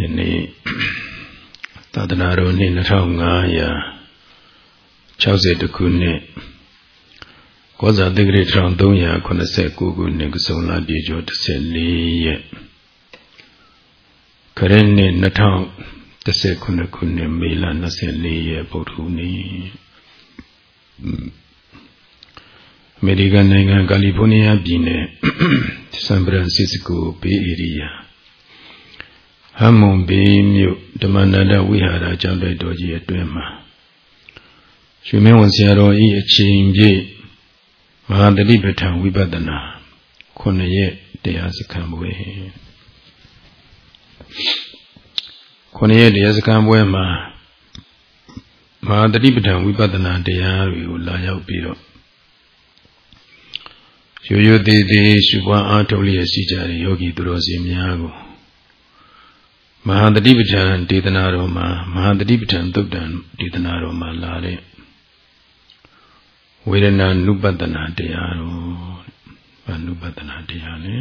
ယနေ့သာသနာတော်နှစ်2560ခုနှစ်ကောဇာတိဂရိ1389ခုနှစ်ကစုံလာပြေကျော်14ရက်ခရစ်နှစ်2019ခုနှစ်မေလ24ရက်ဗုဒ္ဓဟူးနေ့အမေရိကန်နိုင်ငံကယ်လီဖိုးနီးယားပြည်နယ်ဆန်ဖရန်စစ္စကိုဘေးဧရိယာ ဟမွန်ဘေးမြို့ဓမ္မန္တဝိဟာရကျောင်းတိုက်တော်ကြီးအတွင်းမှာရွှေမင်းဝန်ဆရာတော်ဤအချိန်ပြည့်မဟာတတိပဋ္ဌာန်ဝိပဿနာခုနှစ်ရက်တရားစခန်းပွဲခုနှစ်ရက်တရားစခန်းပွဲမှာမဟာတတိပဋ္ဌာန်ဝိပဿနာတရားတွေကိုလာရောက်ပြီးတော့ရိုးရိုးသေးသေးရှုပွားအားထုတ်လျက်ရှိကြတဲ့ယောဂီသူတော်စင်များကို မဟာတတိပဋ္ဌာန်ဒေသနာတော်မှာမဟာတတိပဋ္ဌာန်သုတ်တံဒေသနာတော်မှာလာတဲ့ဝေဒနာနုပတနာတရားတော်ဘာနုပတနာတရားလဲ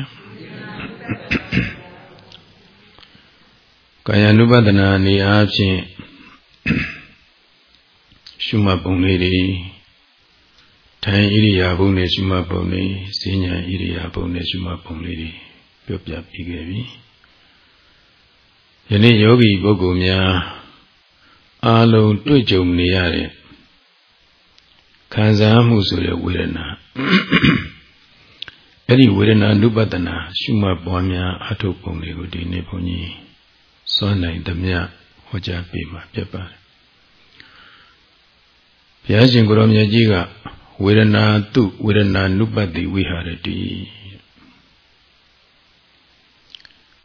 ကာယ ानु ပတနာနေအားဖြင့်ရှုမှတ်ပုံလေးတွေထိုင်ဣရိယာပုနဲ့ရှုမှတ်ပုံလေးဈဉ္ညာဣရိယာပုနဲ့ရှုမှတ်ပုံလေးတွေပြောပြပြီးခဲ့ပြီ ယနေ့ယောဂီပုဂ္ဂိုလ်များအာလုံးတွေ့ကြုံနေရတဲ့ခံစားမှုဆိုတဲ့ဝေဒနာအဲ့ဒီဝေဒနာနုပတနာရှုမှတ်ပွားများအထုပ်ပုံတွေကိုဒီနေ့ဘုန်းကြီးစွမ်းနိုင်သမျှဟောကြားပေးမှာဖြစ်ပါတယ်ဘုရားရှင်ကိုရောမြတ်ကြီးကဝေဒနာတုဝေဒနာနုပတိဝိဟာရတိ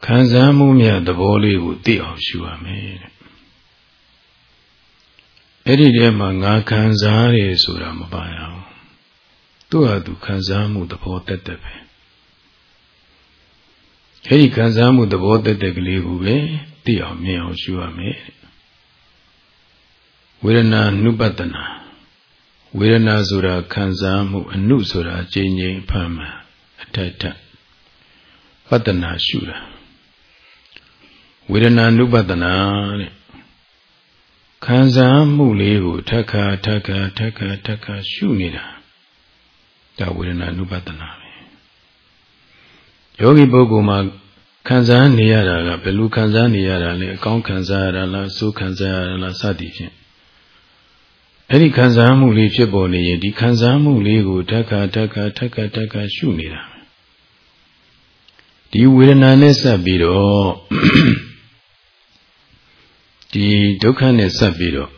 ခံစားမှုများသဘောလေးကိုသိအောင်ရှုရမယ်တဲ့အဲ့ဒီထဲမှာငါခံစားရဆိုတာမပါရအောင်သူ့ဟာသူခံစားမှုသဘောတက်တက်ပဲအဲ့ဒီခံစားမှုသဘောတက်တက်ကလေးကိုပဲသိအောင်မြင်အောင်ရှုရမယ်ဝေဒနာနုပတနာဝေဒနာဆိုတာခံစားမှုအနုဆိုတာကျဉ်းကျဉ်းဖမ်းမှန်အထက်ထက်ပတနာရှုတာ ဝေဒနာနုပတနာတဲ့ခံစားမှုလေးကိုထက်ခါထက်ခါထက်ခါထက်ခါရှုနေတာဒါဝေဒနာနုပတနာပဲယောဂီပုဂ္ဂိုလ်မှာခံစားနေရတာကဘယ်လိုခံစားနေရတာလဲအကောင်းခံစားရတာလားဆိုးခံစားရတာလားစသည်ဖြင့်အဲ့ဒီခံစားမှုလေးဖြစ်ပေါ်နေရင်ဒီခံစားမှုလေးကိုဓက္ခဓက္ခဓက္ခဓက္ခရှုနေတာဒီဝေဒနာနဲ့ဆက်ပြီးတော့ ဒီဒုက္ခနဲ့ဆက်ပြီးတော့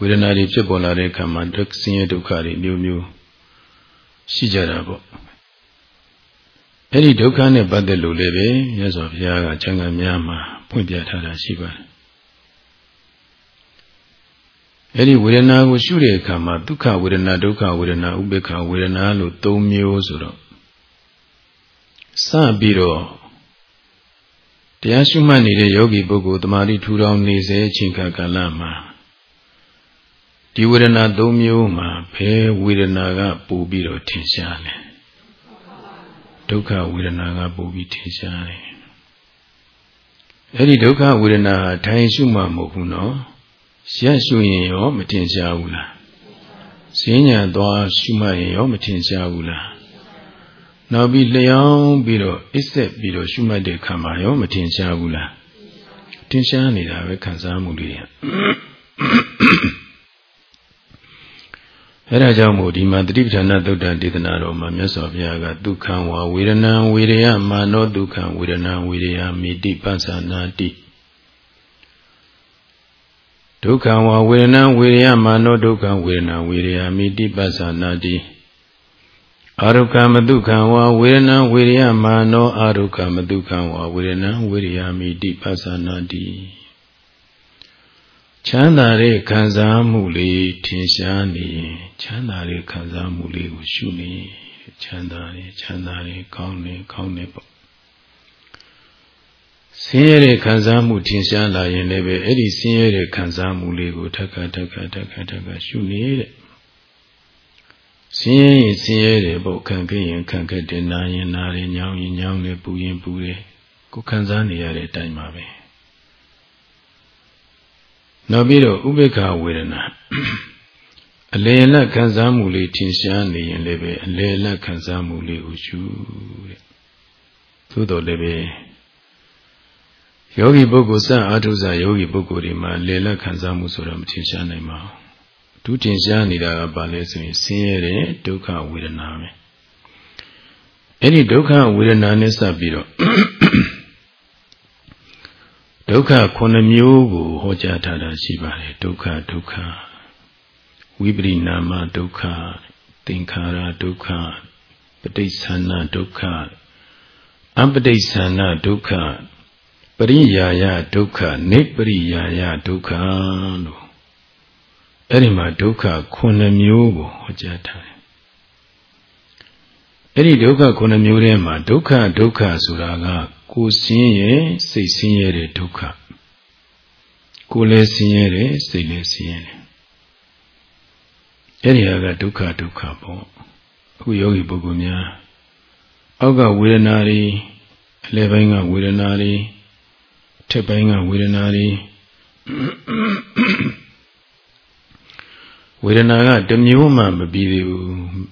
ဝေဒနာတွေဖြစ်ပေါ်လာတဲ့အခါမှာဒုက္ခဆင်းရဲဒုက္ခတွေမျိုးမျိုးရှိကြတာပေါ့အဲ့ဒီဒုက္ခနဲ့ပတ်သက်လို့လည်းပဲမြတ်စွာဘုရားကချမ်းသာများမှာဖွင့်ပြထားတာရှိပါတယ်အဲ့ဒီဝေဒနာကိုရှုတဲ့အခါမှာဒုက္ခဝေဒနာဒုက္ခဝေဒနာဥပေက္ခဝေဒနာလို့၃မျိုးဆိုတော့စပြီးတော့ တရားရှုမှတ်နေတဲ့ယောဂီပုဂ္ဂိုလ်တမာတိထူထောင်နေစေအချိန်ကာလမှာဒီဝေဒနာ၃မျိုးမှာဘယ်ဝေဒနာကပိုပြီးတော့ထင်ရှားလဲဒုက္ခဝေဒနာကပိုပြီးထင်ရှားတယ်အဲ့ဒီဒုက္ခဝေဒနာဟာထိုင်ရှုမှမဟုတ်ဘူးနော်ရက်ရှုရင်ရောမထင်ရှားဘူးလားဈဉ္ညာသွားရှုမှတ်ရင်ရောမထင်ရှားဘူးလား နောက်ပြီးလျောင်းပြီးတော့အစ်ဆက်ပြီးတော့ရှုမှတ်တဲ့ခံမှာရောမထင်ရှားဘူးလားထင်ရှားနေတာပဲခံစားမှုတွေအဲဒါကြောင့်မို့ဒီမှာတတိပဌာနာသုတ်တံဒေသနာတော်မှာမြတ်စွာဘုရားကဒုက္ခံဝါဝေဒနာဝေရယမာနောဒုက္ခံဝေဒနာဝေရယမိတိပသနာတိဒုက္ခံဝဝေဒနာဝေရယမာနောဒုက္ခံဝေဒနာဝေရယမိတိပသနာတိ အာရုကမဒုက္ခံဝဝေဒနာဝေရယမာနောအာရုကမဒုက္ခံဝဝေဒနာဝေရယမိတိပသနာတိချမ်းသာတဲ့ခံစားမှုလေးထင်ရှားနေရင်ချမ်းသာတဲ့ခံစားမှုလေးကိုရှုနေချမ်းသာတယ်ချမ်းသာတယ်ကောင်းတယ်ကောင်းတယ်ပေါ့ဆင်းရဲတဲ့ခံစားမှုထင်ရှားလာရင်လည်းပဲအဲ့ဒီဆင်းရဲတဲ့ခံစားမှုလေးကိုထက်ခါထက်ခါထက်ခါထက်ခါရှုနေတဲ့ ဆင်းရဲရင်ဆင်းရဲတယ်ပေါ့ခံခဲ့ရင်ခံခဲ့တယ်နာရင်နာတယ်ညောင်းရင်ညောင်းတယ်ပူရင်ပူတယ်ကိုခံစားနေရတဲ့အတိုင်းပါပဲနောက်ပြီးတော့ဥပေက္ခဝေဒနာအလယ်လက်ခံစားမှုလေးထင်ရှားနေရင်လည်းပဲအလယ်လက်ခံစားမှုလေးကိုရှုတဲ့သို့တော်လည်းပဲယောဂီပုဂ္ဂိုလ်စအာထုဇာယောဂီပုဂ္ဂိုလ်တွေမှာလေလက်ခံစားမှုဆိုတာမထင်ရှားနိုင်ပါဘူး။ ဒုထင်ရှားနေတာကဘာလဲဆိုရင်ဆင်းရဲတဲ့ဒုက္ခဝေဒနာပဲ။အဲ့ဒီဒုက္ခဝေဒနာနဲ့စပ်ပြီးတော့ဒုက္ခခုနှစ်မျိုးကိုဟောကြားထားတာရှိပါတယ်ဒုက္ခဒုက္ခဝိပရိနာမဒုက္ခသင်္ခါရဒုက္ခပဋိသန္ဓဒုက္ခအပဋိသန္ဓဒုက္ခပရိယာယဒုက္ခနိပရိယာယဒုက္ခလို့ အဲ့ဒီမှာဒုက္ခခုနှစ်မျိုးကိုဟောကြားထားတယ်အဲ့ဒီဒုက္ခခုနှစ်မျိုးထဲမှာဒုက္ခဒုက္ခဆိုတာကကိုယ်ဆင်းရဲစိတ်ဆင်းရဲတဲ့ဒုက္ခကိုယ်လည်းဆင်းရဲတယ်စိတ်လည်းဆင်းရဲတယ်အဲ့ဒီဟာကဒုက္ခဒုက္ခပေါ့အခုယောဂီပုဂ္ဂိုလ်များအောက်ကဝေဒနာတွေအလယ်ပိုင်းကဝေဒနာတွေထက်ပိုင်းကဝေဒနာတွေ ဝေဒနာကတမျိုးမှမပြီးသေးဘူး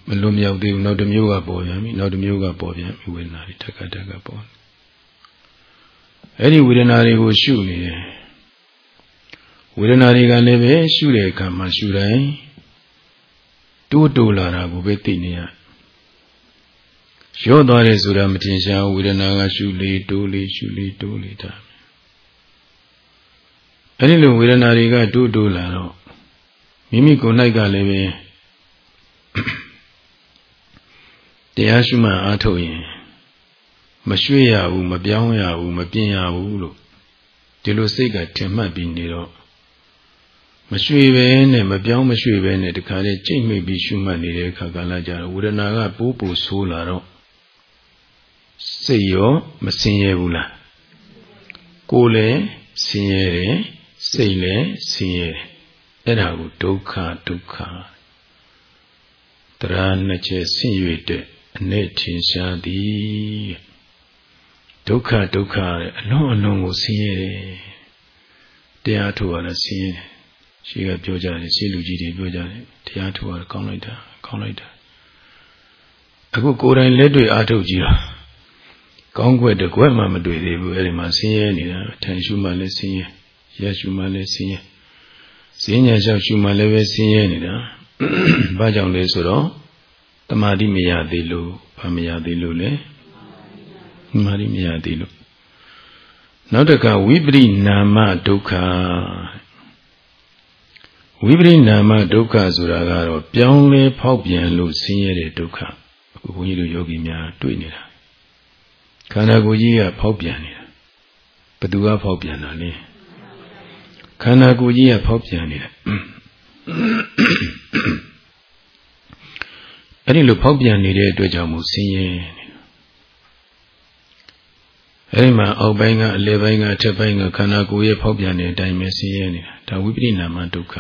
မလွန်မြောက်သေးဘူးနောက်တစ်မျိုးကပေါ်ပြန်ပြီနောက်တစ်မျိုးကပေါ်ပြန်ပြီဝေဒနာတွေတက်ကတက်ကပေါ်အဲ့ဒီဝေဒနာတွေကိုရှုနေတယ်ဝေဒနာတွေကလည်းပဲရှုတဲ့အခါမှာရှုတိုင်းတိုးတိုးလာတာကိုပဲသိနေရရော့သွားတယ်ဆိုတာမတင်ရှားဝေဒနာကရှုလေတိုးလေရှုလေတိုးလေတာအဲ့ဒီလိုဝေဒနာတွေကတိုးတိုးလာတော့ မိမိကိုယ်၌ကလည်းပဲတရားရှုမှအားထုတ်ရင်မရွှေ့ရဘူးမပြောင်းရဘူးမပြင်ရဘူးလို့ဒီလိုစိတ်ကထင်မှတ်ပြီးနေတော့မရွှေ့ပဲနဲ့မပြောင်းမရွှေ့ပဲနဲ့တခါလေကြိတ်မိပြီးရှုမှတ်နေတဲ့အခါကလာကြတော့ဝေဒနာကပိုးပိုးဆိုးလာတော့စိတ်ရောမစင်ရဘူးလားကိုယ်လည်းဆင်းရဲတယ်စိတ်လည်းဆင်းရဲတယ် အဲ့ဒါကိုဒုက္ခဒုက္ခတရားနှစ်ချက်ဆင့်၍တဲ့အ내ထင်ရှားသည်ဒုက္ခဒုက္ခတဲ့အလုံးအလုံးကိုဆင်းရဲတယ်တရားထုတ်ရတာဆင်းရဲတယ်ရှိကပြောကြတယ်ရှေးလူကြီးတွေပြောကြတယ်တရားထုတ်ရကောင်းလိုက်တာကောင်းလိုက်တာအခုကိုယ်တိုင်လက်တွေ့အားထုတ်ကြည့်တော့ကောင်းခွက်တကွက်မှမတွေ့သေးဘူးအဲ့ဒီမှာဆင်းရဲနေတာထန်ရှုမှလည်းဆင်းရဲရရှုမှလည်းဆင်းရဲ စင်းညာလျှောက်ရှုမှလည်းပဲဆင်းရဲနေတာဘာကြောင့်လဲဆိုတော့တမာတိမရသေးလို့ဘာမရသေးလို့လဲတမာတိမရသေးလို့နောက်တကဝိပရိနာမဒုက္ခဝိပရိနာမဒုက္ခဆိုတာကတော့ပြောင်းလဲဖောက်ပြန်လို့ဆင်းရဲတဲ့ဒုက္ခအခုဘုန်းကြီးတို့ယောဂီများတွေ့နေတာခန္ဓာကိုယ်ကြီးကဖောက်ပြန်နေတာဘသူကဖောက်ပြန်တာလဲ ခန္ဓာကိုယ်ကြီးကဖောက်ပြန်နေတာအဲ့ဒီလိုဖောက်ပြန်နေတဲ့အတွက်ကြောင့်မို့ဆင်းရဲနေတာအဲ့ဒီမှာအောက်ပိုင်းကအလယ်ပိုင်းကအထက်ပိုင်းကခန္ဓာကိုယ်ရဲ့ဖောက်ပြန်တဲ့အတိုင်းပဲဆင်းရဲနေတာဒါဝိပရိနာမဒုက္ခ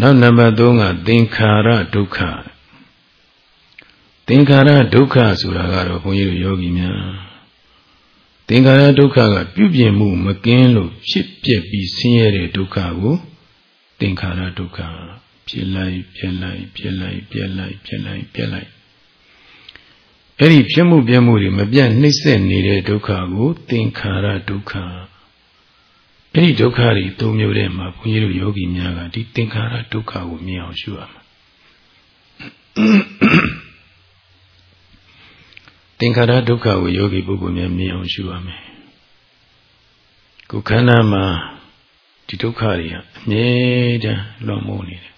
နောက်နံပါတ်3ကသင်္ခါရဒုက္ခသင်္ခါရဒုက္ခဆိုတာကတော့ဘုန်းကြီးတို့ယောဂီများသ င်္ခါရဒုက္ခကပြုပြင်မှုမကင်းလို့ဖြစ်ပြက်ပြီးဆင်းရဲတဲ့ဒုက္ခကိုသင်္ခါရဒုက္ခဖြစ်လိုက်ပြက်လိုက်ပြက်လိုက်ပြက်လိုက်ပြက်လိုက်ပြက်လိုက်အဲ့ဒီဖြစ်မှုပြက်မှုတွေမပြတ်နှိမ့်ဆက်နေတဲ့ဒုက္ခကိုသင်္ခါရဒုက္ခအဲ့ဒီဒုက္ခတွေသုံးမျိုးထဲမှာဘုန်းကြီးတို့ယောဂီများကဒီသင်္ခါရဒုက္ခကိုမြင်အောင်ရှုရမှာ သင်္ခါရဒုက္ခကိုယောဂီပုဂ္ဂိုလ်များမြင်အောင်ရှုရမယ်ကိုယ်ခန္ဓာမှာဒီဒုက္ခတွေကအမြဲတမ်းလွန်မိုးနေတယ်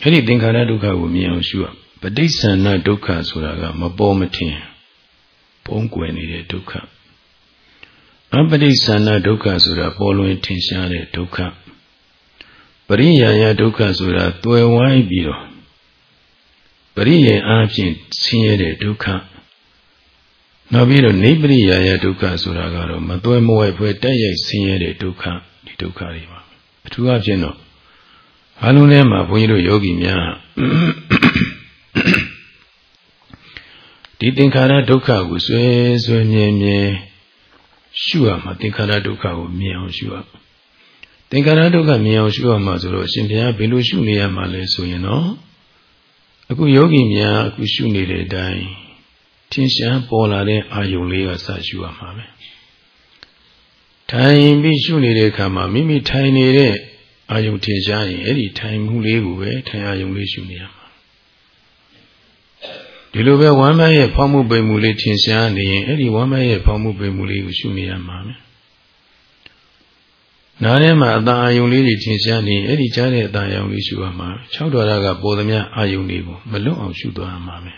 အဲ့ဒီသင်္ခါရဒုက္ခကိုမြင်အောင်ရှုရပဋိစ္ဆန္ဒဒုက္ခဆိုတာကမပေါ်မထင်ပုံကွယ်နေတဲ့ဒုက္ခအပဋိစ္ဆန္ဒဒုက္ခဆိုတာပေါ်လွင်ထင်ရှားတဲ့ဒုက္ခပရိယာယဒုက္ခဆိုတာတွယ်ဝိုင်းပြီးတော့ပရိယေအားဖြင့်ဆင်းရဲတဲ့ဒုက္ခ နောက်ပြီးတော့နိပရိယာယဒုက္ခဆိုတာကတော့မသွဲမဝဲဖွဲတက်ရိုက်ဆင်းရဲတဲ့ဒုက္ခဒီဒုက္ခတွေပါအထူးအဖြင့်တော့အလုံးထဲမှာဘုန်းကြီးတို့ယောဂီများဒီသင်္ခါရဒုက္ခကိုဆွဲဆွဲမြဲမြဲရှုရမှာသင်္ခါရဒုက္ခကိုမြင်အောင်ရှုရသင်္ခါရဒုက္ခမြင်အောင်ရှုရမှာဆိုတော့အရှင်ဘုရားဘယ်လိုရှုနေရမှာလဲဆိုရင်တော့အခုယောဂီများအခုရှုနေတဲ့အတိုင်း ထင်ရှားပေါ်လာတဲ့အာယုံလေးကစရှုရမှာပဲထိုင်ပြီးရှုနေတဲ့အခါမှာမိမိထိုင်နေတဲ့အာယုံထင်ရှားရင်အဲ့ဒီထိုင်မှုလေးကိုပဲထိုင်အာယုံလေးရှုနေရမှာဒီလိုပဲဝမ်းမရဲ့ဖောက်မှုပိန်မှုလေးထင်ရှားနေရင်အဲ့ဒီဝမ်းမရဲ့ဖောက်မှုပိန်မှုလေးကိုရှုနေရမှာပဲနားထဲမှာအတန်အာယုံလေးတွေထင်ရှားနေရင်အဲ့ဒီကြားတဲ့အတန်အာယုံလေးရှုရမှာ၆တော်ရကပေါ်သမျှအာယုံလေးကိုမလွတ်အောင်ရှုသွားရမှာပဲ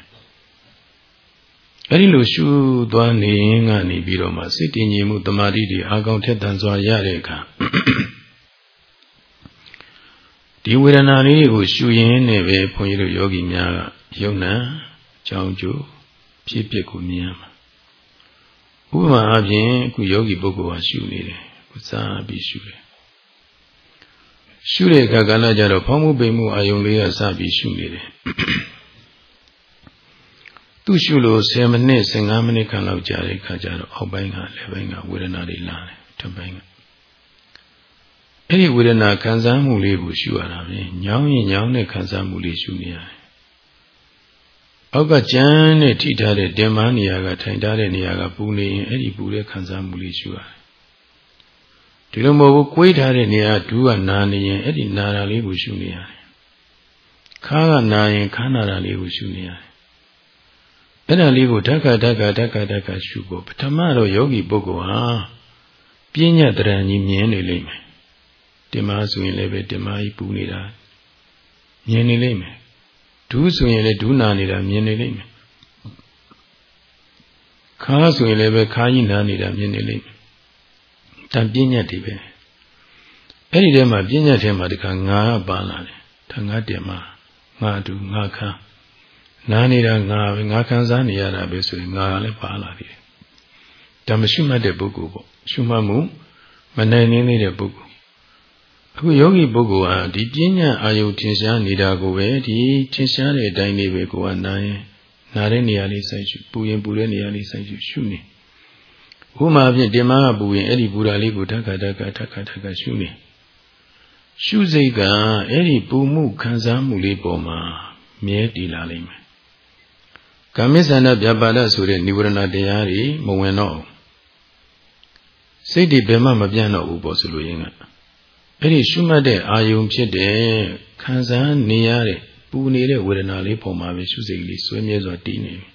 အဲ့ဒီလိုရှုသွားနေရင်ကနေပြီးတော့မှစိတ်တည်ငြိမ်မှုတမာတိတွေအာကောင်းထက်သန်စွာရတဲ့အခါဒီဝေဒနာလေးကိုရှုရင်းနဲ့ပဲဘုန်းကြီးတို့ယောဂီများကယုံနာကြောင်းကျိုးဖြစ်ဖြစ်ကိုမြင်ရမှာဥပမာအပြင်အခုယောဂီပုဂ္ဂိုလ်ဟာရှုနေတယ်ခုစားပြီးရှုတယ်ရှုတဲ့အခါကလည်းကြတော့ဖောင်းမှုပိန်မှုအာယုံလေးကစပြီးရှုနေတယ် သူရှုလို့10မိနစ်15မိနစ်ခန့်လောက်ကြာတဲ့အခါကျတော့အောက်ပိုင်းကလက်ပိုင်းကဝေဒနာတွေလာတယ်ထပ်ပိုင်းကအဲ့ဒီဝေဒနာခံစားမှုလေးကိုရှုရတာပဲညောင်းရင်ညောင်းတဲ့ခံစားမှုလေးရှုနေရတယ်အောက်ကကြမ်းနဲ့ထိထားတဲ့တင်မနေရာကထိုင်ထားတဲ့နေရာကပူနေရင်အဲ့ဒီပူတဲ့ခံစားမှုလေးရှုရတယ်ဒီလိုမဟုတ်ဘူးကိုွေးထားတဲ့နေရာဒူးကနာနေရင်အဲ့ဒီနာတာလေးကိုရှုနေရတယ်ခါကနာရင်ခါနာတာလေးကိုရှုနေရတယ် အဲ့ဒါလေးကိုဓက္ကဓက္ကဓက္ကဓက္ကရှုဖို့ပထမတော့ယောဂီပုဂ္ဂိုလ်ဟာပြဉ္ညာတရံကြီးမြင်နေလိမ့်မယ်တင်မဆိုရင်လည်းပဲတင်မကြီးပူနေတာမြင်နေလိမ့်မယ်ဒူးဆိုရင်လည်းဒူးနာနေတာမြင်နေလိမ့်မယ်ခါဆိုရင်လည်းပဲခါကြီးနာနေတာမြင်နေလိမ့်မယ်တန်ပြဉ္ညာတွေပဲအဲ့ဒီထဲမှာပြဉ္ညာထဲမှာတခါငါပါလာတယ်ထငါတင်မငါဒူးငါခါ နားနေတာငါပဲငါခံစားနေရတာပဲဆိုရင်ငါလည်းပါလာတယ်ဒါမရှိမှတ်တဲ့ပုဂ္ဂိုလ်ပေါ့ရှုမှတ်မှုမနိုင်နေနေတဲ့ပုဂ္ဂိုလ်အခုယောဂီပုဂ္ဂိုလ်ဟာဒီပညာအာယုထင်ရှားနေတာကိုပဲဒီထင်ရှားတဲ့အတိုင်းလေးပဲကိုကနာရင်နာတဲ့နေရာလေးစိုက်ရှုပူရင်ပူတဲ့နေရာလေးစိုက်ရှုရှုနေဥမာဖြင့်တင်မကပူရင်အဲ့ဒီပူတာလေးကိုဓက္ကဓက္ကဓက္ကဓက္ကရှုနေရှုစိတ်ကအဲ့ဒီပူမှုခံစားမှုလေးပေါ်မှာမြဲတည်လာလိမ့်မယ် ကာမိသန္တပြပါဒဆိုတဲ့និဝရဏတရားတွေမဝင်တော့စိတ်တွေဘယ်မှမပြန့်တော့ဘူးပေါ့ဆိုလို့ရင်းကအဲ့ဒီရှုမှတ်တဲ့အာယုံဖြစ်တဲ့ခံစားနေရတဲ့ပူနေတဲ့ဝေဒနာလေးပုံမှာပဲရှုစိတ်လေးဆွဲမြဲစွာတည်နေပြီ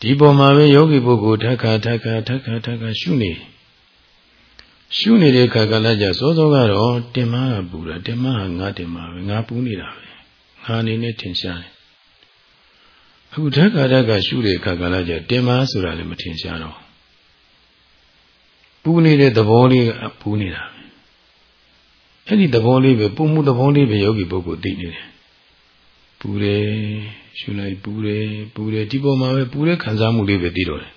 ဒီပုံမှာပဲယောဂီပုဂ္ဂိုလ်ထက်ခါထက်ခါထက်ခါထက်ခါရှုနေရှုနေတဲ့ခါကလည်းကြစောစောကတော့တင်မကပူတာတင်မကငါတင်မပဲငါပူနေတာပဲငါအနေနဲ့ထင်ရှားတယ် အခုဓက္ကာဓက္ကာရှုတဲ့အခါကလည်းကြတင်မဆိုတာလည်းမထင်ရှားတော့ပူနေတဲ့သဘောလေးကပူနေတာပဲအဲ့ဒီသဘောလေးပဲပူမှုသဘောလေးပဲယောဂီပုဂ္ဂိုလ်သိနေတယ်ပူတယ်ရှုလိုက်ပူတယ်ပူတယ်ဒီပေါ်မှာပဲပူတဲ့ခံစားမှုလေးပဲသိတော့တယ်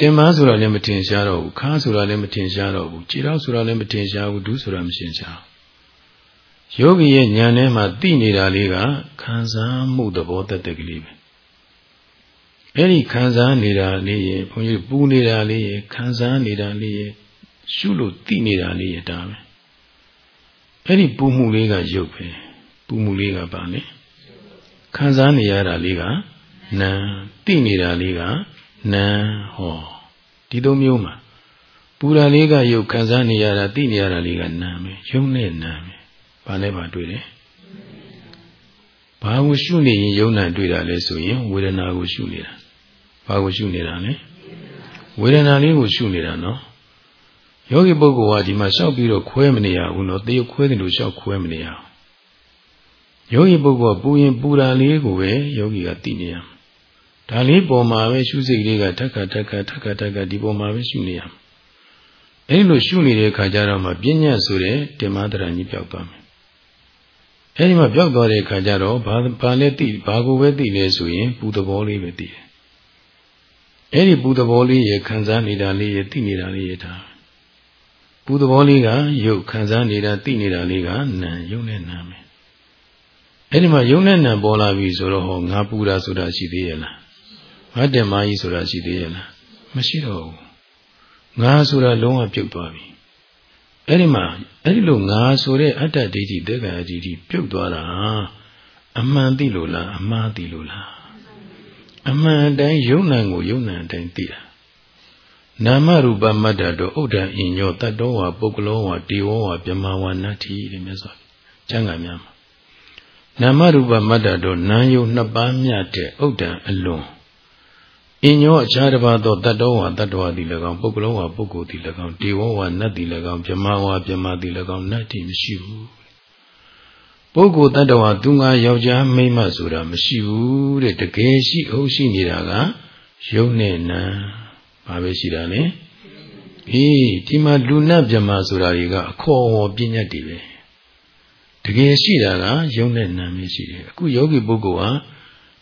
တင်မဆိုတာလည်းမထင်ရှားတော့ဘူးခါဆိုတာလည်းမထင်ရှားတော့ဘူးခြေထောက်ဆိုတာလည်းမထင်ရှားဘူးဒုဆိုတာမရှင်းရှား ယောဂီရဲ့ဉာဏ်ထဲမှာသိနေတာလေးကခံစားမှုသဘောတက်ကလေးပဲအဲ့ဒီခံစားနေတာလေးရေဘုန်းကြီးပူနေတာလေးရေခံစားနေတာလေးရေရှုလို့သိနေတာလေးရေဒါပဲအဲ့ဒီပူမှုလေးကရုပ်ပဲပူမှုလေးကပါလေခံစားနေရတာလေးကနာသိနေတာလေးကနာဟောဒီသုံးမျိုးမှာပူတာလေးကရုပ်ခံစားနေရတာသိနေရတာလေးကနာပဲရုပ်နဲ့နာပဲ ဘာလဲဘာတွေ့တယ်ဘာကိုရှုနေရင်ယုံနာတွေ့တာလဲဆိုရင်ဝေဒနာကိုရှုနေတာဘာကိုရှုနေတာလဲဝေဒနာလေးကိုရှုနေတာနော်ယောဂီပုဂ္ဂိုလ်ကဒီမှာလျှောက်ပြီးတော့ခွဲမနေရဘူးနော်တေခွဲတယ်လို့လျှောက်ခွဲမနေရဘူးယောဂီပုဂ္ဂိုလ်ကပူရင်ပူတာလေးကိုပဲယောဂီကသိနေရမှာဒါလေးပေါ်မှာပဲရှုစိတ်လေးကထက်ခါထက်ခါထက်ခါထက်ခါဒီပေါ်မှာပဲရှုနေရမှာအဲဒီလိုရှုနေတဲ့အခါကျတော့မှပညာဆိုတဲ့တင်မတရဏီပြောက်သွားမယ် အဲဒီမှာပြောက်သွားတဲ့အခါကျတော့ဘာဘာလဲသိဘာကိုပဲသိလဲဆိုရင်ပူသဘောလေးပဲသိတယ်အဲ့ဒီပူသဘောလေးရခံစားနေတာလေးရသိနေတာလေးရဒါပူသဘောလေးကရုပ်ခံစားနေတာသိနေတာလေးကနာယုံနဲ့နာမယ်အဲ့ဒီမှာယုံနဲ့နာပေါ်လာပြီဆိုတော့ဟောငါပူတာဆိုတာရှိသေးရဲ့လားငါတက်မကြီးဆိုတာရှိသေးရဲ့လားမရှိတော့ဘူးငါဆိုတာလုံးဝပြုတ်သွားပြီ အဲ့ဒီမှာအဲ့ဒီလိုငါဆိုတဲ့အတ္တဒိဋ္ဌိတေက္ခာဒိဋ္ဌိပြုတ်သွားတာအမှန်သိလို့လားအမှားသိလို့လားအမှန်တိုင်းယုံနံကိုယုံနံတိုင်းသိတာနာမရူပမတ္တတို့ဥဒ္ဒံအညောတတ္တောဝပုဂ္ဂလောဝတေဝဝပြမဝနတ္ထိတဲ့မြတ်စွာကျမ်းဂန်များမှာနာမရူပမတ္တတို့နာယုနှစ်ပါးမြတ်တဲ့ဥဒ္ဒံအလွန် အညောအခြားတစ်ပါးသောတတ္တောဝတတ္တဝသည်၎င်းပုဂ္ဂလောဝပုဂ္ဂိုလ်သည်၎င်းတေဝဝနတ်သည်၎င်းပြမဝပြမသည်၎င်းနတ်တိမရှိဘူးပုဂ္ဂိုလ်တ attva သူငါယောက်ျားမိန်းမဆိုတာမရှိဘူးတဲ့တကယ်ရှိဟုတ်ရှိနေတာကယုံနဲ့နာဘာပဲရှိတာလဲအေးဒီမှာလူနတ်မြမဆိုတာတွေကအခေါ်အဝေါ်ပြဉ္ညတ်တွေပဲတကယ်ရှိတာကယုံနဲ့နာမရှိတယ်အခုယောဂီပုဂ္ဂိုလ်ဟာ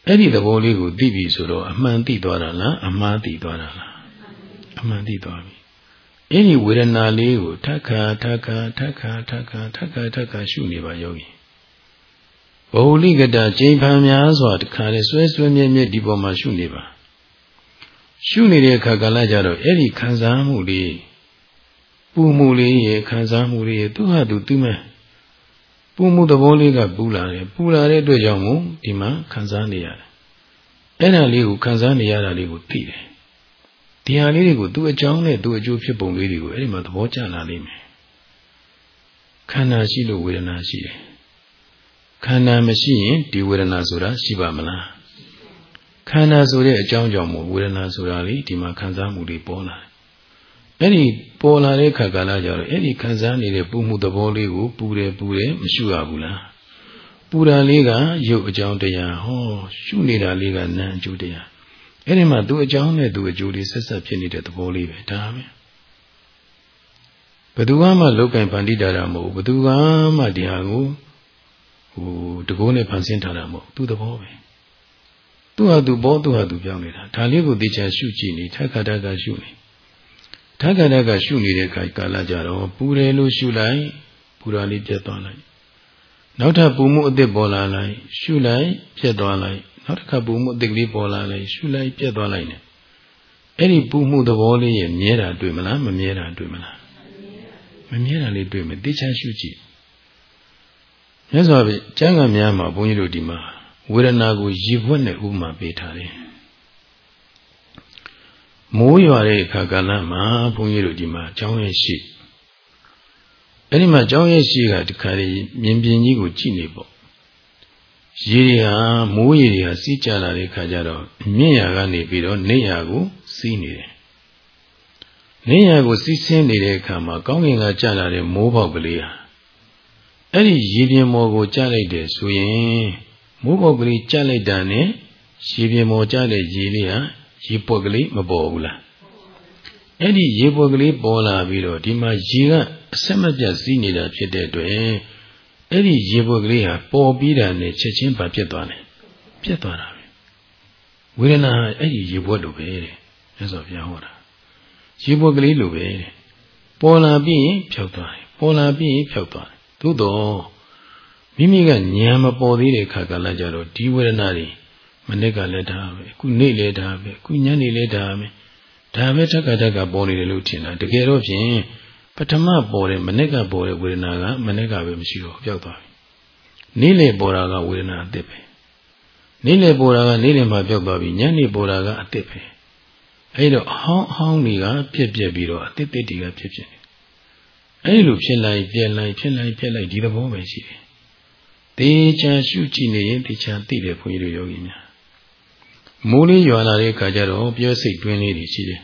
အဲ့ဒီသဘောလေးကိုသိပြီဆိုတော့အမှန်သိသွားတာလားအမှားသိသွားတာလားအမှန်သိသွားပြီအဲ့ဒီဝေဒနာလေးကိုထက်ခါထက်ခါထက်ခါထက်ခါထက်ခါထက်ခါရှုနေပါယောဂီဘဝလိကတာကျိန်ဖန်များစွာတခါလေဆွဲဆွဲမြဲမြဲဒီပေါ်မှာရှုနေပါရှုနေတဲ့အခါကလည်းကြတော့အဲ့ဒီခံစားမှုလေးပူမှုလေးရဲ့ခံစားမှုလေးရဲ့သူ့ဟာသူသူ့မဲ့ ပူမှုသဘောလေးကပူလာတယ်ပူလာတဲ့အတွက်ကြောင့်မို့ဒီမှာခံစားနေရတယ်အဲ့ဒါလေးကိုခံစားနေရတာလေးကိုသိတယ်ဒီဟာလေးတွေကိုသူ့အကြောင်းနဲ့သူ့အကျိုးဖြစ်ပုံလေးတွေကိုအဲ့ဒီမှာသဘောကျလာလိမ့်မယ်ခန္ဓာရှိလို့ဝေဒနာရှိတယ်ခန္ဓာမရှိရင်ဒီဝေဒနာဆိုတာရှိပါမလားခန္ဓာဆိုတဲ့အကြောင်းကြောင့်မို့ဝေဒနာဆိုတာလေဒီမှာခံစားမှုတွေပေါ်လာတယ် အဲ့ဒီပေါ်လာတဲ့ခါကာလကျတော့အဲ့ဒီခံစားနေတဲ့ပူမှုသဘောလေးကိုပူတယ်ပူတယ်မရှုရဘူးလားပူတာလေးကရုပ်အကြောင်းတရားဟောရှုနေတာလေးကနာမ်အကျိုးတရားအဲ့ဒီမှာသူ့အကြောင်းနဲ့သူ့အကျိုးလေးဆက်ဆက်ဖြစ်နေတဲ့သဘောလေးပဲဒါပဲဘယ်သူမှလောက်ကင်ပန္တိတာတာမဟုတ်ဘူးဘယ်သူမှဒီဟာကိုဟိုတကိုးနဲ့ဖန်ဆင်းထားတာမဟုတ်သူ့သဘောပဲသူ့ဟာသူဘောသူ့ဟာသူပြောင်းနေတာဒါလေးကိုသိချာရှုကြည့်နေထက်ခါတက်ကရှုနေ ထက်ခါတက်ကရှုနေတဲ့ကာလကြတော့ပူတယ်လို့ရှုလိုက်ပူတာလေးပြတ်သွားလိုက်နောက်ထပ်ပူမှုအသစ်ပေါ်လာလိုက်ရှုလိုက်ပြတ်သွားလိုက်နောက်တစ်ခါပူမှုအသစ်ကလေးပေါ်လာလိုက်ရှုလိုက်ပြတ်သွားလိုက်နဲ့အဲ့ဒီပူမှုသဘောလေးရဲ့မြဲတာတွေ့မလားမမြဲတာတွေ့မလားမမြဲတာလေးတွေ့မယ်သိချာရှုကြည့်မြတ်စွာဘုရားကျမ်းဂန်များမှာဘုန်းကြီးတို့ဒီမှာဝေဒနာကိုရည်ဘွက်နဲ့ဥမာပေးထားတယ် မိုးရွာတဲ့အခါကလည်းမှာဘုန်းကြီးတို့ဒီမှာကျောင်းရဲ့ရှိအဲ့ဒီမှာကျောင်းရဲ့ရှိကတခါလေမြင်ပြင်းကြီးကိုကြည့်နေပေါ့ရေတွေဟာမိုးရေတွေဟာစီးကြလာတဲ့ခါကျတော့မြင့်ရာကနေပြီးတော့နေရာကိုစီးနေတယ်နေရာကိုစီးဆင်းနေတဲ့အခါမှာကောင်းကင်ကကျလာတဲ့မိုးပေါက်ကလေးဟာအဲ့ဒီရေပြင်မော်ကိုကျလိုက်တယ်ဆိုရင်မိုးပေါက်ကလေးကျလိုက်တာနဲ့ရေပြင်မော်ကျတဲ့ရေလေးဟာ ရေပွက်ကလေးမပေါ်ဘူးလားအဲ့ဒီရေပွက်ကလေးပေါ်လာပြီးတော့ဒီမှာရေကအဆက်မပြတ်စီးနေတာဖြစ်တဲ့အတွက်အဲ့ဒီရေပွက်ကလေးဟာပေါ်ပြီးတာနဲ့ချက်ချင်းပါပြတ်သွားတယ်ပြတ်သွားတာပဲဝေဒနာအဲ့ဒီရေပွက်လိုပဲတဲ့မြတ်စွာဘုရားဟောတာရေပွက်ကလေးလိုပဲတဲ့ပေါ်လာပြီးရင်ဖြောက်သွားတယ်ပေါ်လာပြီးရင်ဖြောက်သွားတယ်သို့တော့မိမိကဉာဏ်မပေါ်သေးတဲ့ခါကလည်းကြတော့ဒီဝေဒနာတွေ မနေ့ကလည်းဒါပဲအခုနေ့လည်းဒါပဲအခုညနေလည်းဒါပဲဒါပဲတက်ကတက်ကပေါ်နေတယ်လို့ထင်တာတကယ်တော့ဖြင့်ပထမပေါ်တဲ့မနေ့ကပေါ်တဲ့ဝေဒနာကမနေ့ကပဲမရှိတော့ပြောက်သွားပြီနေ့လေပေါ်တာကဝေဒနာအစ်စ်ပဲနေ့လေပေါ်တာကနေ့လေမှပြောက်သွားပြီညနေပေါ်တာကအစ်စ်ပဲအဲ့တော့အဟောင်းအဟောင်းတွေကပြက်ပြက်ပြီးတော့အစ်စ်တွေကဖြစ်ဖြစ်နေအဲ့လိုဖြစ်လိုက်ပြက်လိုက်ဖြစ်လိုက်ပြက်လိုက်ဒီသဘောပဲရှိတယ်တေချာရှုကြည့်နေရင်တေချာသိတယ်ဘုန်းကြီးတို့ယောဂီများ မိုးလေးရွာလာတဲ့အခါကျတော့ပြောစိတ်တွင်းလေးတွေရှိတယ်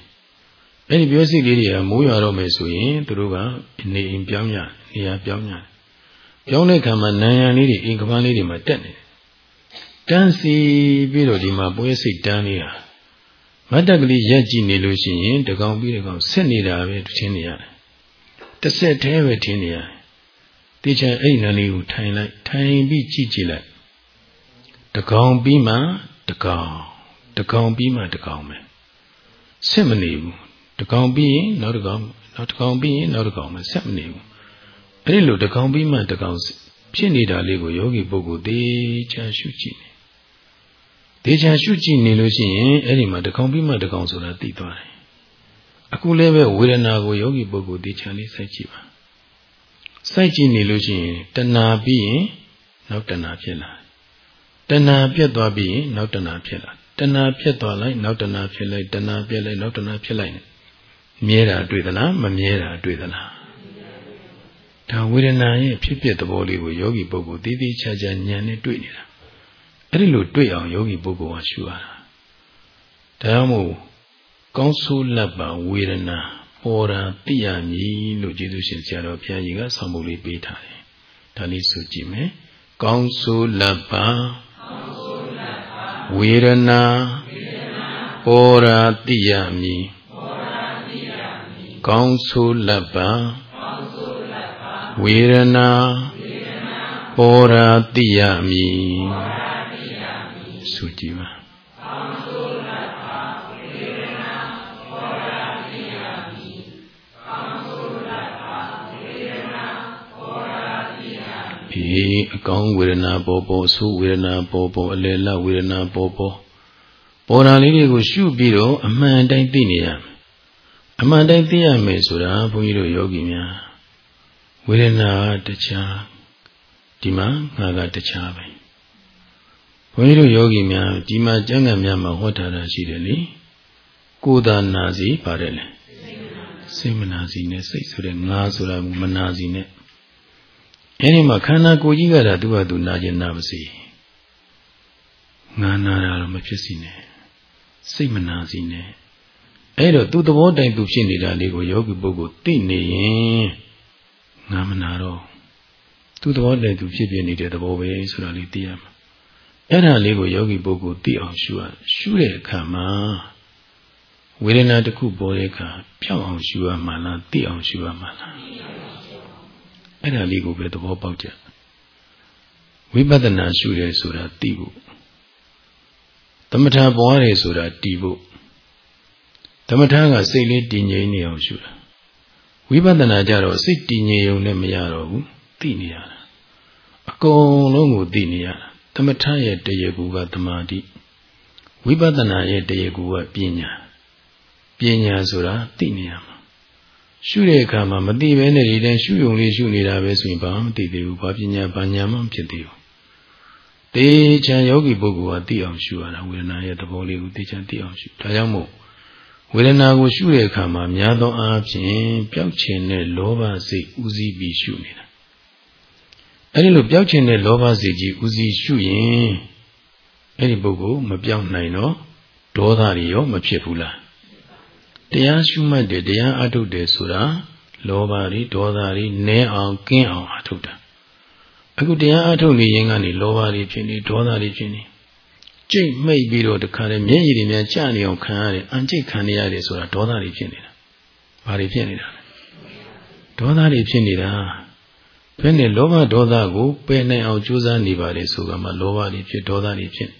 အဲ့ဒီပြောစိတ်လေးတွေကမိုးရွာတော့မယ်ဆိုရင်သူတို့ကနေအိမ်ပြောင်းရနေရာပြောင်းရပြောင်းတဲ့အခါမှာနံရံလေးတွေအိမ်ကပန်းလေးတွေမှာတက်နေတယ်တန်းစီပြီးတော့ဒီမှာပွဲစိတ်တန်းလေးဟာမတ်တက်ကလေးရက်ကြည့်နေလို့ရှိရင်တကောင်ပြီးတကောင်ဆက်နေတာပဲထင်နေရတယ်တစ်ဆက်တည်းပဲထင်နေရတယ်တေချာအဲ့နံလေးကိုထိုင်လိုက်ထိုင်ပြီးကြည့်ကြည့်လိုက်တကောင်ပြီးမှတကောင် တကောင်ပြီးမှတကောင်ပဲဆက်မနေဘူးတကောင်ပြီးရင်နောက်တကောင်နောက်တကောင်ပြီးရင်နောက်တကောင်ပဲဆက်မနေဘူးအဲ့ဒီလိုတကောင်ပြီးမှတကောင်ဖြစ်နေတာလေးကိုယောဂီပုဂ္ဂိုလ်သေချာရှုကြည့်နေသေချာရှုကြည့်နေလို့ရှိရင်အဲ့ဒီမှာတကောင်ပြီးမှတကောင်ဆိုတာသိသွားတယ်အခုလည်းပဲဝေဒနာကိုယောဂီပုဂ္ဂိုလ်ဒီချာလေးစိုက်ကြည့်ပါစိုက်ကြည့်နေလို့ရှိရင်တဏှာပြီးရင်နောက်တဏှာဖြစ်လာတဏှာပြတ်သွားပြီးရင်နောက်တဏှာဖြစ်လာ တဏှာပြတ်သွားလိုက်နောက်တဏှာဖြစ်လိုက်တဏှာပြတ်လိုက်နောက်တဏှာဖြစ်လိုက်မြဲတာတွေ့သလားမမြဲတာတွေ့သလားဒါဝေဒနာရဲ့ဖြစ်ဖြစ်သဘောလေးကိုယောဂီပုဂ္ဂိုလ်တည်တည်ချာချာဉာဏ်နဲ့တွေ့နေတာအဲ့ဒီလိုတွေ့အောင်ယောဂီပုဂ္ဂိုလ်ကရှုရတာဒါကြောင့်မို့ကောင်းဆိုးလပ်ပါဝေဒနာပေါ်တာသိရမည်လို့ကျေးဇူးရှင်ဆရာတော်ဘုရားကြီးကဆောင်းဖို့လေးပေးထားတယ်ဒါလေးဆိုကြည့်မယ်ကောင်းဆိုးလပ်ပါ ဝေဒနာပေါ်တာသိရမည်ကောင်းဆိုးလပ်ပါဝေဒနာပေါ်ရာတိယမိဆိုကြည့်ပါ ဒီအကောင်းဝေဒနာပေါ်ပေါ်ဆိုးဝေဒနာပေါ်ပေါ်အလယ်လဝေဒနာပေါ်ပေါ်ပေါ်တာလေးတွေကိုရှုပြီးတော့အမှန်တိုင်းသိနေရမယ်အမှန်တိုင်းသိရမယ်ဆိုတာဘုန်းကြီးတို့ယောဂီများဝေဒနာတခြားဒီမှာငါကတခြားပဲဘုန်းကြီးတို့ယောဂီများဒီမှာကျမ်းဂန်များမှာဟောထားတာရှိတယ်လေကိုယ်သာနာစီပါတယ်လေစိတ်မနာစီနဲ့စိတ်ဆိုတဲ့ငါဆိုတာမနာစီနဲ့ အဲဒီမှာခန္ဓာကိုယ်ကြီးကတာသူ့ဟာသူနာကျင်နာပါစေငါနာတာတော့မဖြစ်စီနဲ့စိတ်မနာစီနဲ့အဲ့တော့သူ့သဘောတိုင်သူဖြစ်နေတာလေးကိုယောဂီပုဂ္ဂိုလ်သိနေရင်ငါမနာတော့သူ့သဘောနဲ့သူဖြစ်ပြနေတဲ့သဘောပဲဆိုတာလေးသိရမှာအဲ့ဒါလေးကိုယောဂီပုဂ္ဂိုလ်သိအောင်ရှုရရှုတဲ့အခါမှာဝေဒနာတစ်ခုပေါ်တဲ့အခါပြောင်းအောင်ရှုရမှာလားသိအောင်ရှုရမှာလား အဲ့ဒါလေးကိုပဲသဘောပေါက်ကြဝိပဿနာရှုရဲဆိုတာသိဖို့သမထပွားတယ်ဆိုတာတည်ဖို့သမထကစိတ်လေးတည်ငြိမ်နေအောင်ရှုတာဝိပဿနာကြတော့စိတ်တည်ငြိမ်ုံနဲ့မရတော့ဘူးသိနေရတာအကုန်လုံးကိုသိနေရတာသမထရဲ့တရားကူကသမာဓိဝိပဿနာရဲ့တရားကူကပညာပညာဆိုတာသိနေရမှာ ရှုတဲ့အခါမှာမသိဘဲနဲ့ဒီတိုင်းရှုယုံလေးရှုနေတာပဲဆိုရင်ဘာမှမသိသေးဘူးဘာပညာဘာညာမှမဖြစ်သေးဘူးတေချာယောဂီပုဂ္ဂိုလ်ကသိအောင်ရှုရတာဝေဒနာရဲ့သဘောလေးကိုတေချာသိအောင်ရှုဒါကြောင့်မို့ဝေဒနာကိုရှုတဲ့အခါမှာများသောအားဖြင့်ပျောက်ခြင်းနဲ့လောဘစိတ်ဥစည်းပြီးရှုနေတာအဲဒီလိုပျောက်ခြင်းနဲ့လောဘစိတ်ကြီးဥစည်းရှုရင်အဲ့ဒီပုဂ္ဂိုလ်မပြောင်းနိုင်တော့ဒေါသတွေရောမဖြစ်ဘူးလား တရားရှုမှတ်တယ်တရားအထုတ်တယ်ဆိုတာလောဘတွေဒေါသတွေနည်းအောင်ကင်းအောင်အထုတ်တာအခုတရားအထုတ်နေရင်ကနေလောဘတွေဖြစ်နေဒေါသတွေဖြစ်နေကြိတ်မိတ်ပြီးတော့တခါလေမျက်ရည်တွေများကျနေအောင်ခံရတယ်အန်ကြိတ်ခံနေရတယ်ဆိုတာဒေါသတွေဖြစ်နေတာဘာတွေဖြစ်နေတာလဲဒေါသတွေဖြစ်နေတာဘယ်နဲ့လောဘဒေါသကိုပယ်နိုင်အောင်ကြိုးစားနေပါလေဆိုကမှလောဘတွေဖြစ်ဒေါသတွေဖြစ်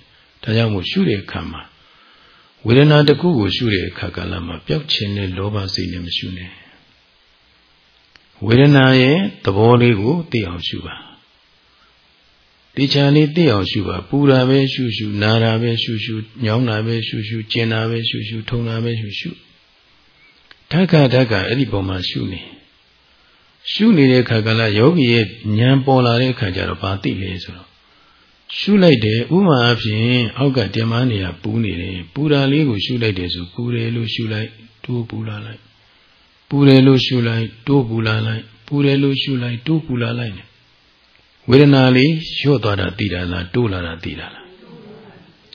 ဒါကြောင့်မို့ရှုတဲ့အခါမှာ ဝေဒနာတစ်ခုကိုရှုတဲ့အခါကလည်းမှပျောက်ခြင်းနဲ့လောဘစိတ်နဲ့မရှုနဲ့ဝေဒနာရဲ့သဘောလေးကိုသိအောင်ရှုပါတေချာလေးသိအောင်ရှုပါပူတာပဲရှုရှုနာတာပဲရှုရှုညောင်းတာပဲရှုရှုကျင်တာပဲရှုရှုထုံတာပဲရှုရှုဓက္ခဓက္ခအဲ့ဒီပုံမှာရှုနေရှုနေတဲ့အခါကလည်းယောဂီရဲ့ဉာဏ်ပေါ်လာတဲ့အခါကျတော့ဘာသိလဲဆိုတော့ ရှုလိုက်တယ်ဥမာအဖြစ်အောက်ကတင်မနေရပူနေတယ်ပူတာလေးကိုရှုလိုက်တယ်ဆိုပူတယ်လို့ရှုလိုက်တိုးပူလာလိုက်ပူတယ်လို့ရှုလိုက်တိုးပူလာလိုက်ပူတယ်လို့ရှုလိုက်တိုးပူလာလိုက်ဝေဒနာလေးလျော့သွားတာသိတာလားတိုးလာတာသိတာလား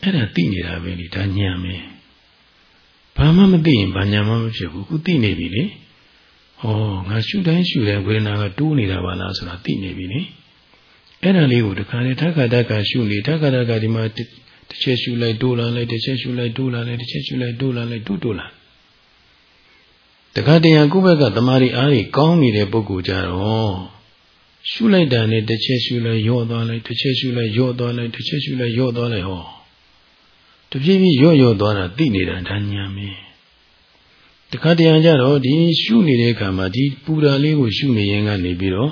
အဲ့ဒါသိနေတာပဲလေဒါညံပဲဘာမှမသိရင်ဘာညံမှမဖြစ်ဘူးခုသိနေပြီလေဟောငါရှုတိုင်းရှုတိုင်းဝေဒနာကတိုးနေတာပါလားဆိုတာသိနေပြီလေ အဲ့ဒါလေးကိုတခါလေထက်ခါတက်ခါရှုနေထက်ခါတက်ခါဒီမှာတစ်ချက်ရှုလိုက်တိုးလာလိုက်တစ်ချက်ရှုလိုက်တိုးလာလိုက်တစ်ချက်ရှုလိုက်တိုးလာလိုက်တိုးတိုးလာတခါတရံကိုယ့်ဘက်ကတမာရီအားကြီးကောင်းနေတဲ့ပုဂ္ဂိုလ်ကြတော့ရှုလိုက်တာနဲ့တစ်ချက်ရှုလိုက်ယော့သွားလိုက်တစ်ချက်ရှုလိုက်ယော့သွားလိုက်တစ်ချက်ရှုလိုက်ယော့သွားလိုက်ဟောတဖြည်းဖြည်းယော့ယော့သွားတာသိနေတာဒါညာမင်းတခါတရံကြတော့ဒီရှုနေတဲ့အခါမှာဒီပူတာလေးကိုရှုနေရင်ကနေပြီးတော့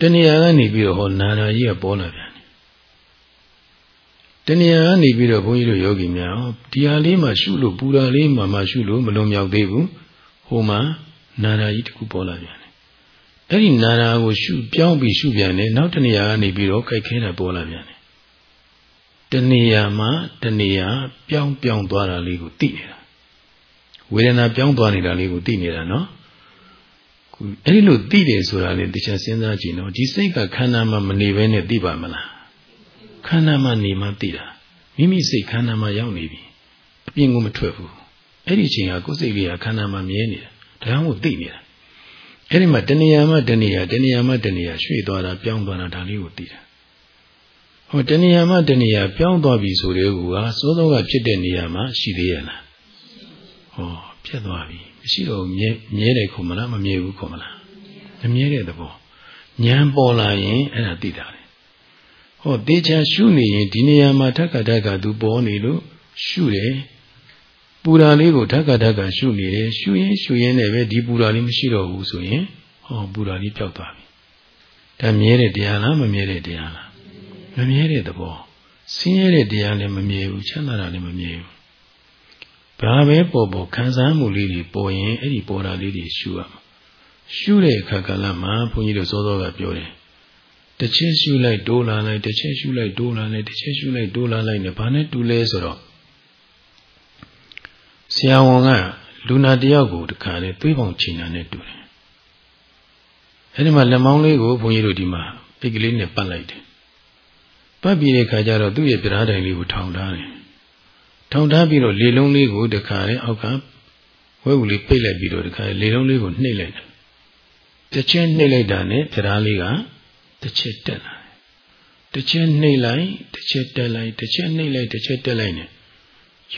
တဏှာကနေပြီးတော့ဟောနာနာကြီးကပေါ်လာပြန်တယ်တဏှာကနေပြီးတော့ဘုန်းကြီးတို့ယောဂီများဒီဟာလေးမှရှုလို့ပူတာလေးမှမှရှုလို့မလုံးမြောက်သေးဘူးဟိုမှာနာရာကြီးတစ်ခုပေါ်လာပြန်တယ်အဲ့ဒီနာရာကိုရှုပြောင်းပြီးရှုပြန်တယ်နောက်တနေရာကနေပြီးတော့ကြိုက်ခဲတာပေါ်လာပြန်တယ်တနေရာမှာတနေရာပြောင်းပြောင်းသွားတာလေးကိုသိနေတာဝေဒနာပြောင်းသွားနေတာလေးကိုသိနေတာနော်ခု အဲ့ဒီလိုသိတယ်ဆိုတာလေတခြားစဉ်းစားကြည့်နော်ဒီစိတ်ကခန္ဓာမှာမနေဘဲနဲ့သိပါမလားခန္ဓာမှာနေမှသိတာမိမိစိတ်ခန္ဓာမှာရောက်နေပြီအပြင်ကိုမထွက်ဘူးအဲ့ဒီအချိန်ဟာကိုယ်စိတ်လေးကခန္ဓာမှာမြဲနေတာဒါကြောင့်မို့သိနေတာအဲ့ဒီမှာတဏှာမှတဏှာတဏှာမှတဏှာရွှေ့သွားတာပြောင်းသွားတာဒါလေးကိုသိတာဟောတဏှာမှတဏှာပြောင်းသွားပြီဆိုတဲ့ကူကစောစောကဖြစ်တဲ့နေရာမှာရှိသေးရဲ့လားဟောဖြစ်သွားပြီမ ရှိတော့မြဲမြဲတယ်ခုမလားမမြဲဘူးခုမလားမမြဲတဲ့သဘောဉာဏ်ပေါ်လာရင်အဲ့ဒါသိတာလေဟောတေချာရှုနေရင်ဒီနေရာမှာထက်ကထက်ကသူပေါ်နေလို့ရှုတယ်ပူရာလေးကိုဓက္ကဓက္ကရှုနေတယ်ရှုရင်ရှုရင်လည်းပဲဒီပူရာလေးမရှိတော့ဘူးဆိုရင်ဟောပူရာလေးပျောက်သွားပြီဒါမြဲတဲ့တရားလားမမြဲတဲ့တရားလားမမြဲတဲ့သဘောဆင်းရဲတဲ့တရားလည်းမမြဲဘူးချမ်းသာတာလည်းမမြဲဘူး ဘာပဲပေါ်ပေါ်ခံစားမှုလေးတွေပေါ်ရင်အဲ့ဒီပေါ်တာလေးတွေရှုရမှာရှုတဲ့အခါကလည်းမှဘုန်းကြီးတို့စောစောကပြောတယ်တစ်ချက်ရှုလိုက်တိုးလာလိုက်တစ်ချက်ရှုလိုက်တိုးလာလိုက်တစ်ချက်ရှုလိုက်တိုးလာလိုက်နဲ့ဘာနဲ့တူလဲဆိုတော့ဆရာဝန်ကလူနာတယောက်ကိုတခါလေသွေးပေါင်ချိန်တာနဲ့တူတယ်အဲဒီမှာလက်မောင်းလေးကိုဘုန်းကြီးတို့ဒီမှာပိတ်ကလေးနဲ့ပတ်လိုက်တယ်ပတ်ပြီးတဲ့ခါကျတော့သူ့ရဲ့ပြဓာတိုင်လေးကိုထောင်ထားတယ် ထောင်ထားပြီးတော့လေလုံးလေးကိုတခါလေအောက်ကဝဲဝူလေးပိတ်လိုက်ပြီးတော့တခါလေလုံးလေးကိုနှိပ်လိုက်တယ်တစ်ချက်နှိပ်လိုက်တာနဲ့ပြဓာလေးကတစ်ချက်တက်လာတယ်တစ်ချက်နှိပ်လိုက်တစ်ချက်တက်လိုက်တစ်ချက်နှိပ်လိုက်တစ်ချက်တက်လိုက်နဲ့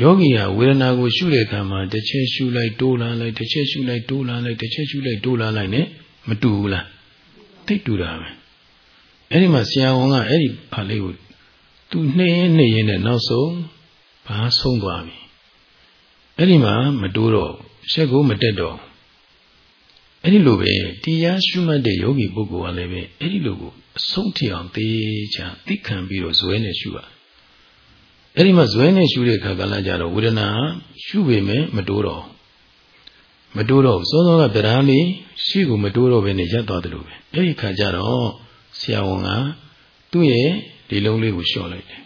ယောဂီဟာဝေဒနာကိုရှုတဲ့အခါမှာတစ်ချက်ရှုလိုက်တိုးလာလိုက်တစ်ချက်ရှုလိုက်တိုးလာလိုက်တစ်ချက်ရှုလိုက်တိုးလာလိုက်နဲ့မတူဘူးလားသိတူတာပဲအဲ့ဒီမှာဆရာဝန်ကအဲ့ဒီဖာလေးကိုသူနှိမ့်ရင်နှိမ့်ရင်နဲ့နောက်ဆုံး ဘာဆုံးသွားပြီအဲ့ဒီမှာမတိုးတော့ရှက်ကိုမတက်တော့အဲ့ဒီလိုပဲတရားရှုမှတ်တဲ့ယောဂီပုဂ္ဂိုလ်ကလည်းပဲအဲ့ဒီလိုကိုအဆုံးထိအောင်သေချာသိခံပြီးတော့ဇွဲနဲ့ရှုရအဲ့ဒီမှာဇွဲနဲ့ရှုတဲ့ခါကလည်းကြတော့ဝေဒနာရှုပေမဲ့မတိုးတော့မတိုးတော့စောစောကတရားလေးရှိကိုမတိုးတော့ဘဲနဲ့ရပ်သွားတယ်လို့ပဲအဲ့ဒီခါကျတော့ဆရာဝန်ကသူ့ရဲ့ဒီလုံးလေးကိုလျှော့လိုက်တယ်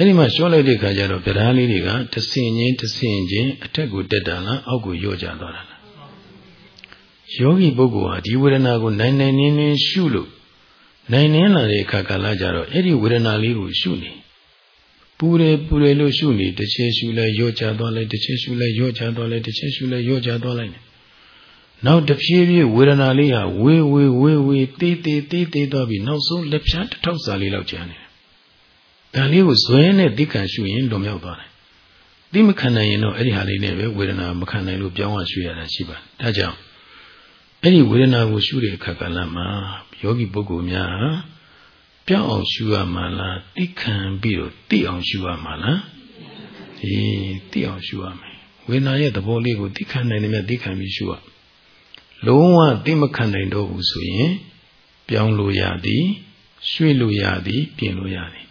အဲ့ဒီမှာလျှော့လိုက်တဲ့ခါကျတော့တရားလေးတွေကတဆင်ချင်းတဆင်ချင်းအထက်ကိုတက်တာလားအောက်ကိုယော့ကျသွားတာလားယောဂီပုဂ္ဂိုလ်ဟာဒီဝေဒနာကိုနိုင်နိုင်နင်းနင်းရှုလို့နိုင်နင်းလာတဲ့အခါကလည်းကြတော့အဲ့ဒီဝေဒနာလေးကိုရှုနေပူတယ်ပူတယ်လို့ရှုနေတစ်ချက်ရှုလိုက်ရော့ချသွားလိုက်တစ်ချက်ရှုလိုက်ရော့ချသွားလိုက်တစ်ချက်ရှုလိုက်ရော့ချသွားလိုက်နောက်တဖြည်းဖြည်းဝေဒနာလေးဟာဝေးဝေးဝေးဝေးတေးတေးတေးတေးသွားပြီးနောက်ဆုံးလက်ဖြားတစ်ထောက်စာလေးလောက်ကျန်နေတယ်။ ဒါလေးကိုဇွဲနဲ့သိခံရှုရင်လွန်မြောက်သွားတယ်။သိမခံနိုင်ရင်တော့အဲ့ဒီဟာလေးနဲ့ပဲဝေဒနာမခံနိုင်လို့ပြောင်းရရှုရတာရှိပါတယ်။ဒါကြောင့်အဲ့ဒီဝေဒနာကိုရှုတဲ့အခါကလည်းမှာယောဂီပုဂ္ဂိုလ်များပြောင်းအောင်ရှုရမှာလားသိခံပြီးတော့သိအောင်ရှုရမှာလားအေးသိအောင်ရှုရမယ်ဝေဒနာရဲ့သဘောလေးကိုသိခံနိုင်တယ်မြတ်သိခံပြီးရှုရလုံးဝသိမခံနိုင်တော့ဘူးဆိုရင် ပြောင်းလို့ရသည်ရွှေ့လို့ရသည် ပြင်လို့ရသည်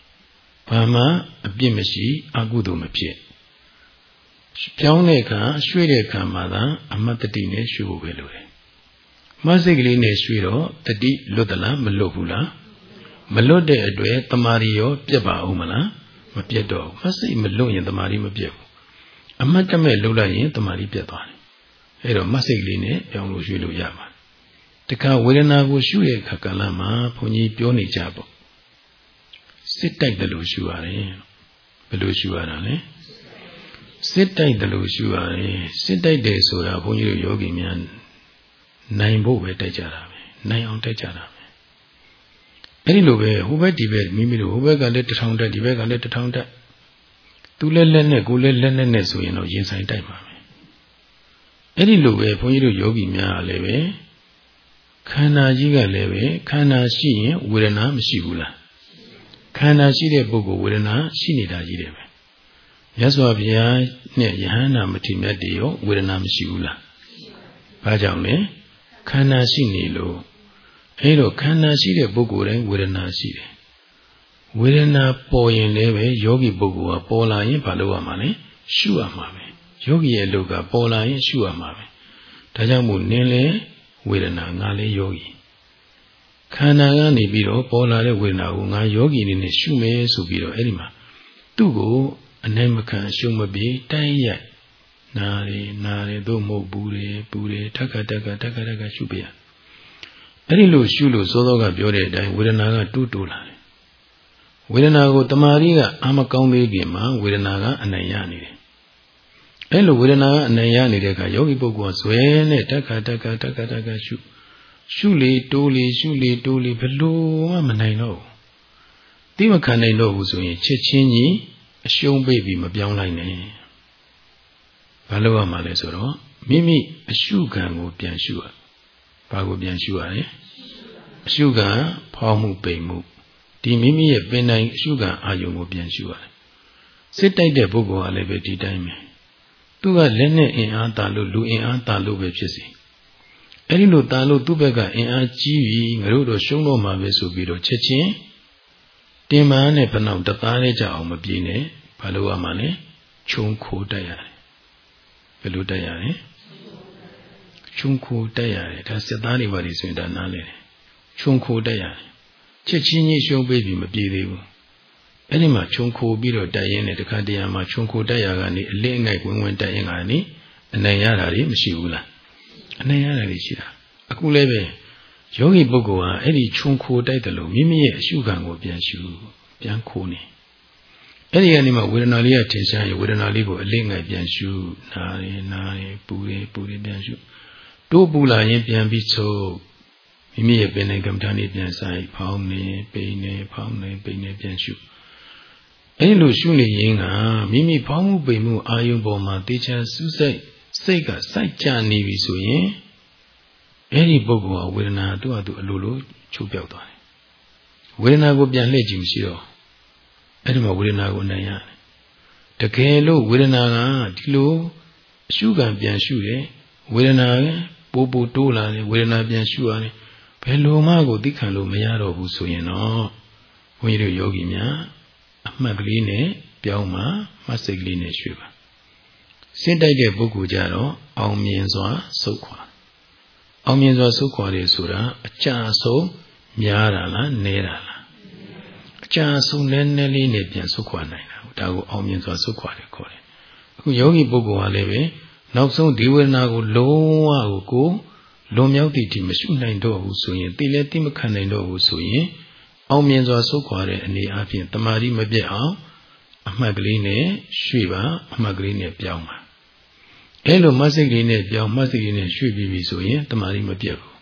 ဘာမှအပြစ်မရှိအကုသိုလ်မဖြစ်ပြောင်းတဲ့အခါရွှေ့တဲ့အခါမှာသာအမတ်တတိနဲ့ရွှေ့ဖို့ပဲလိုတယ်မစိတ်ကလေးနဲ့ရွှေ့တော့တတိလွတ်သလားမလွတ်ဘူးလားမလွတ်တဲ့အတွက်တမာရီရောပြက်ပါအောင်မလားမပြက်တော့ဘူးမစိတ်မလွတ်ရင်တမာရီမပြက်ဘူးအမတ်တမဲ့လှုပ်လိုက်ရင်တမာရီပြက်သွားတယ်အဲ့တော့မစိတ်လေးနဲ့ပြောင်းလို့ရွှေ့လို့ရမှာတခါဝေဒနာကိုရှုရဲ့ခါကလမှာဘုန်းကြီးပြောနေကြပေါ့ စစ်တိုက်တယ်လို့ရှုရတယ်ဘယ်လိုရှုရတာလဲစစ်တိုက်တယ်လို့ရှုရတယ်စစ်တိုက်တယ်ဆိုတာဘုန်းကြီးတို့ယောဂီများနိုင်ဖို့ပဲတိုက်ကြတာပဲနိုင်အောင်တိုက်ကြတာအဲ့ဒီလိုပဲဟိုဘက်ဒီဘက်မိမိတို့ဟိုဘက်ကလည်းတထောင်တက်ဒီဘက်ကလည်းတထောင်တက်သူလည်းလက်နဲ့ကိုလည်းလက်နဲ့နဲ့ဆိုရင်တော့ရင်ဆိုင်တိုက်ပါမယ်အဲ့ဒီလိုပဲဘုန်းကြီးတို့ယောဂီများလည်းပဲခန္ဓာကြီးကလည်းပဲခန္ဓာရှိရင်ဝေဒနာမရှိဘူးလား ခန္ဓာရှိတဲ့ပုဂ္ဂိုလ်ဝေဒနာရှိနေတာကြီးတယ်ပဲရသော်ဘုရားနဲ့ယဟန္တာမထေရမြတ်တွေရောဝေဒနာမရှိဘူးလားဘာကြောင့်လဲခန္ဓာရှိနေလို့အဲတော့ခန္ဓာရှိတဲ့ပုဂ္ဂိုလ်တိုင်းဝေဒနာရှိတယ်ဝေဒနာပေါ်ရင်လည်းပဲယောဂီပုဂ္ဂိုလ်ကပေါ်လာရင်ဘာလုပ်ရမှာလဲရှုရမှာပဲယောဂီရဲ့လုပ်ကပေါ်လာရင်ရှုရမှာပဲဒါကြောင့်မို့နင်းလေဝေဒနာငါလည်းယောဂီ ခန္ဓာကနေပြီးတော့ပေါ်လာတဲ့ဝေဒနာကိုငါယောဂီအနေနဲ့ရှုမယ်ဆိုပြီးတော့အဲ့ဒီမှာသူ့ကိုအနိုင်မခံရှုံမပြေတိုင်းရိုက်နာရီနာရီတို့မဟုတ်ဘူးလေပူတယ်ထက်ကတက်ကတက်ကတက်ကရှုပြရအဲ့ဒီလိုရှုလို့စောစောကပြောတဲ့အတိုင်းဝေဒနာကတူးတူးလာတယ်ဝေဒနာကိုတမာရီကအာမကောင်းသေးခင်မှာဝေဒနာကအနိုင်ရနေတယ်အဲ့လိုဝေဒနာကအနိုင်ရနေတဲ့အခါယောဂီပုဂ္ဂိုလ်ကဇွဲနဲ့တက်ခါတက်ခါတက်ခါတက်ခါရှု ရှုလေတိုးလေရှုလေတိုးလေဘလို့မှမနိုင်တော့ဘူးသိမခံနိုင်တော့ဘူးဆိုရင်ချက်ချင်းကြီးအရှုံးပိတ်ပြီးမပြောင်းလိုက်နဲ့ဘာလို့ရမှာလဲဆိုတော့မိမိအရှုခံကိုပြန်ရှုရဘာကိုပြန်ရှုရလဲအရှုခံဖောင်းမှုပိန်မှုဒီမိမိရဲ့ပင်တိုင်းအရှုခံအာယုံကိုပြန်ရှုရတယ်စစ်တိုက်တဲ့ပုဂ္ဂိုလ်ကလည်းပဲဒီတိုင်းပဲသူကလက်နဲ့အင်အားတာလို့လူအင်အားတာလို့ပဲဖြစ်စီ အဲ့ဒီလိုတာလို့သူ့ဘက်ကအင်အားကြီးပြီးငါတို့တော့ရှုံးတော့မှာပဲဆိုပြီးတော့ချက်ချင်းတင်မန်းနဲ့ဖဏောင်တသားလေးကြအောင်မပြေးနဲ့ဘာလို့ရမှာလဲခြုံခိုးတက်ရတယ်ဘယ်လိုတက်ရလဲခြုံခိုးတက်ရတယ်ဒါစစ်သားတွေပါလိဆိုရင်ဒါနားလေတယ်ခြုံခိုးတက်ရတယ်ချက်ချင်းကြီးရှုံးပေးပြီးမပြေးသေးဘူးအဲ့ဒီမှာခြုံခိုပြီးတော့တက်ရင်လည်းတခါတရံမှာခြုံခိုတက်ရကနေအလင်းအငိုက်ဝင်ဝင်တက်ရင်ကနေအနိုင်ရတာတွေမရှိဘူးလား အနိုင်ရတာတွေရှိတာအခုလည်းပဲယောဂီပုဂ္ဂိုလ်ဟာအဲ့ဒီခြုံခိုတိုက်တယ်လို့မိမိရဲ့အရှုခံကိုပြန်ရှုပြန်ခိုးနေအဲ့ဒီကနေမှဝေဒနာလေးကထင်ရှားရင်ဝေဒနာလေးကိုအလင်းငယ်ပြန်ရှုနားရင်နားရင်ပူရင်ပူရင်ပြန်ရှုတိုးပူလာရင်ပြန်ပြီးချုပ်မိမိရဲ့ပင်နေကမ္မဋ္ဌာန်းလေးပြန်ဆိုင်ဖောင်းနေပိန်နေဖောင်းနေပိန်နေပြန်ရှုအဲ့လိုရှုနေရင်ကမိမိဖောင်းမှုပိန်မှုအာယုံပေါ်မှာတေချာစူးစိုက် စိတ်ကစိုက်ကြနေပြီဆိုရင်အဲ့ဒီပုဂ္ဂိုလ်ကဝေဒနာသူ့ဟာသူအလိုလိုချုပ်ပြောက်သွားတယ်ဝေဒနာကိုပြန်လှည့်ကြည့်မရှိတော့အဲ့ဒီမှာဝေဒနာကိုနိုင်ရတယ်တကယ်လို့ဝေဒနာကဒီလိုအရှုခံပြန်ရှုတယ်ဝေဒနာကပိုးပိုးတိုးလာတယ်ဝေဒနာပြန်ရှုရတယ်ဘယ်လိုမှကိုသိခံလို့မရတော့ဘူးဆိုရင်တော့ဘုန်းကြီးတို့ယောဂီများအမှတ်ကလေးနဲ့ပြောင်းမှမှတ်စိတ်ကလေးနဲ့ရွှေ့ပါ စင့်တိုက်တဲ့ပုဂ္ဂိုလ်ကြတော့အောင်မြင်စွာစုတ်ခွာအောင်မြင်စွာစုတ်ခွာတယ်ဆိုတာအကြဆုံးများတာလားနည်းတာလားအကြဆုံးနည်းနည်းလေးနဲ့ပြန်စုတ်ခွာနိုင်တာဒါကိုအောင်မြင်စွာစုတ်ခွာတယ်ခေါ်တယ်အခုယောဂီပုဂ္ဂိုလ်ကလည်းပဲနောက်ဆုံးဒီဝေဒနာကိုလုံးဝကိုလွန်မြောက်သည့်ဒီမရှိနိုင်တော့ဘူးဆိုရင်တိလည်းတိမခံနိုင်တော့ဘူးဆိုရင်အောင်မြင်စွာဆုတ်ခွာတဲ့အနေအချင်းတမာတိမပြတ်အောင်အမှတ်ကလေးနဲ့ရွှေ့ပါအမှတ်ကလေးနဲ့ပြောင်းပါ အဲလိုမဆိတ်ကလေးနဲ့ပြောင်းမဆိတ်ကလေးနဲ့ရွှေ့ပြီးပြီဆိုရင်တမာတိမပြတ်ဘူး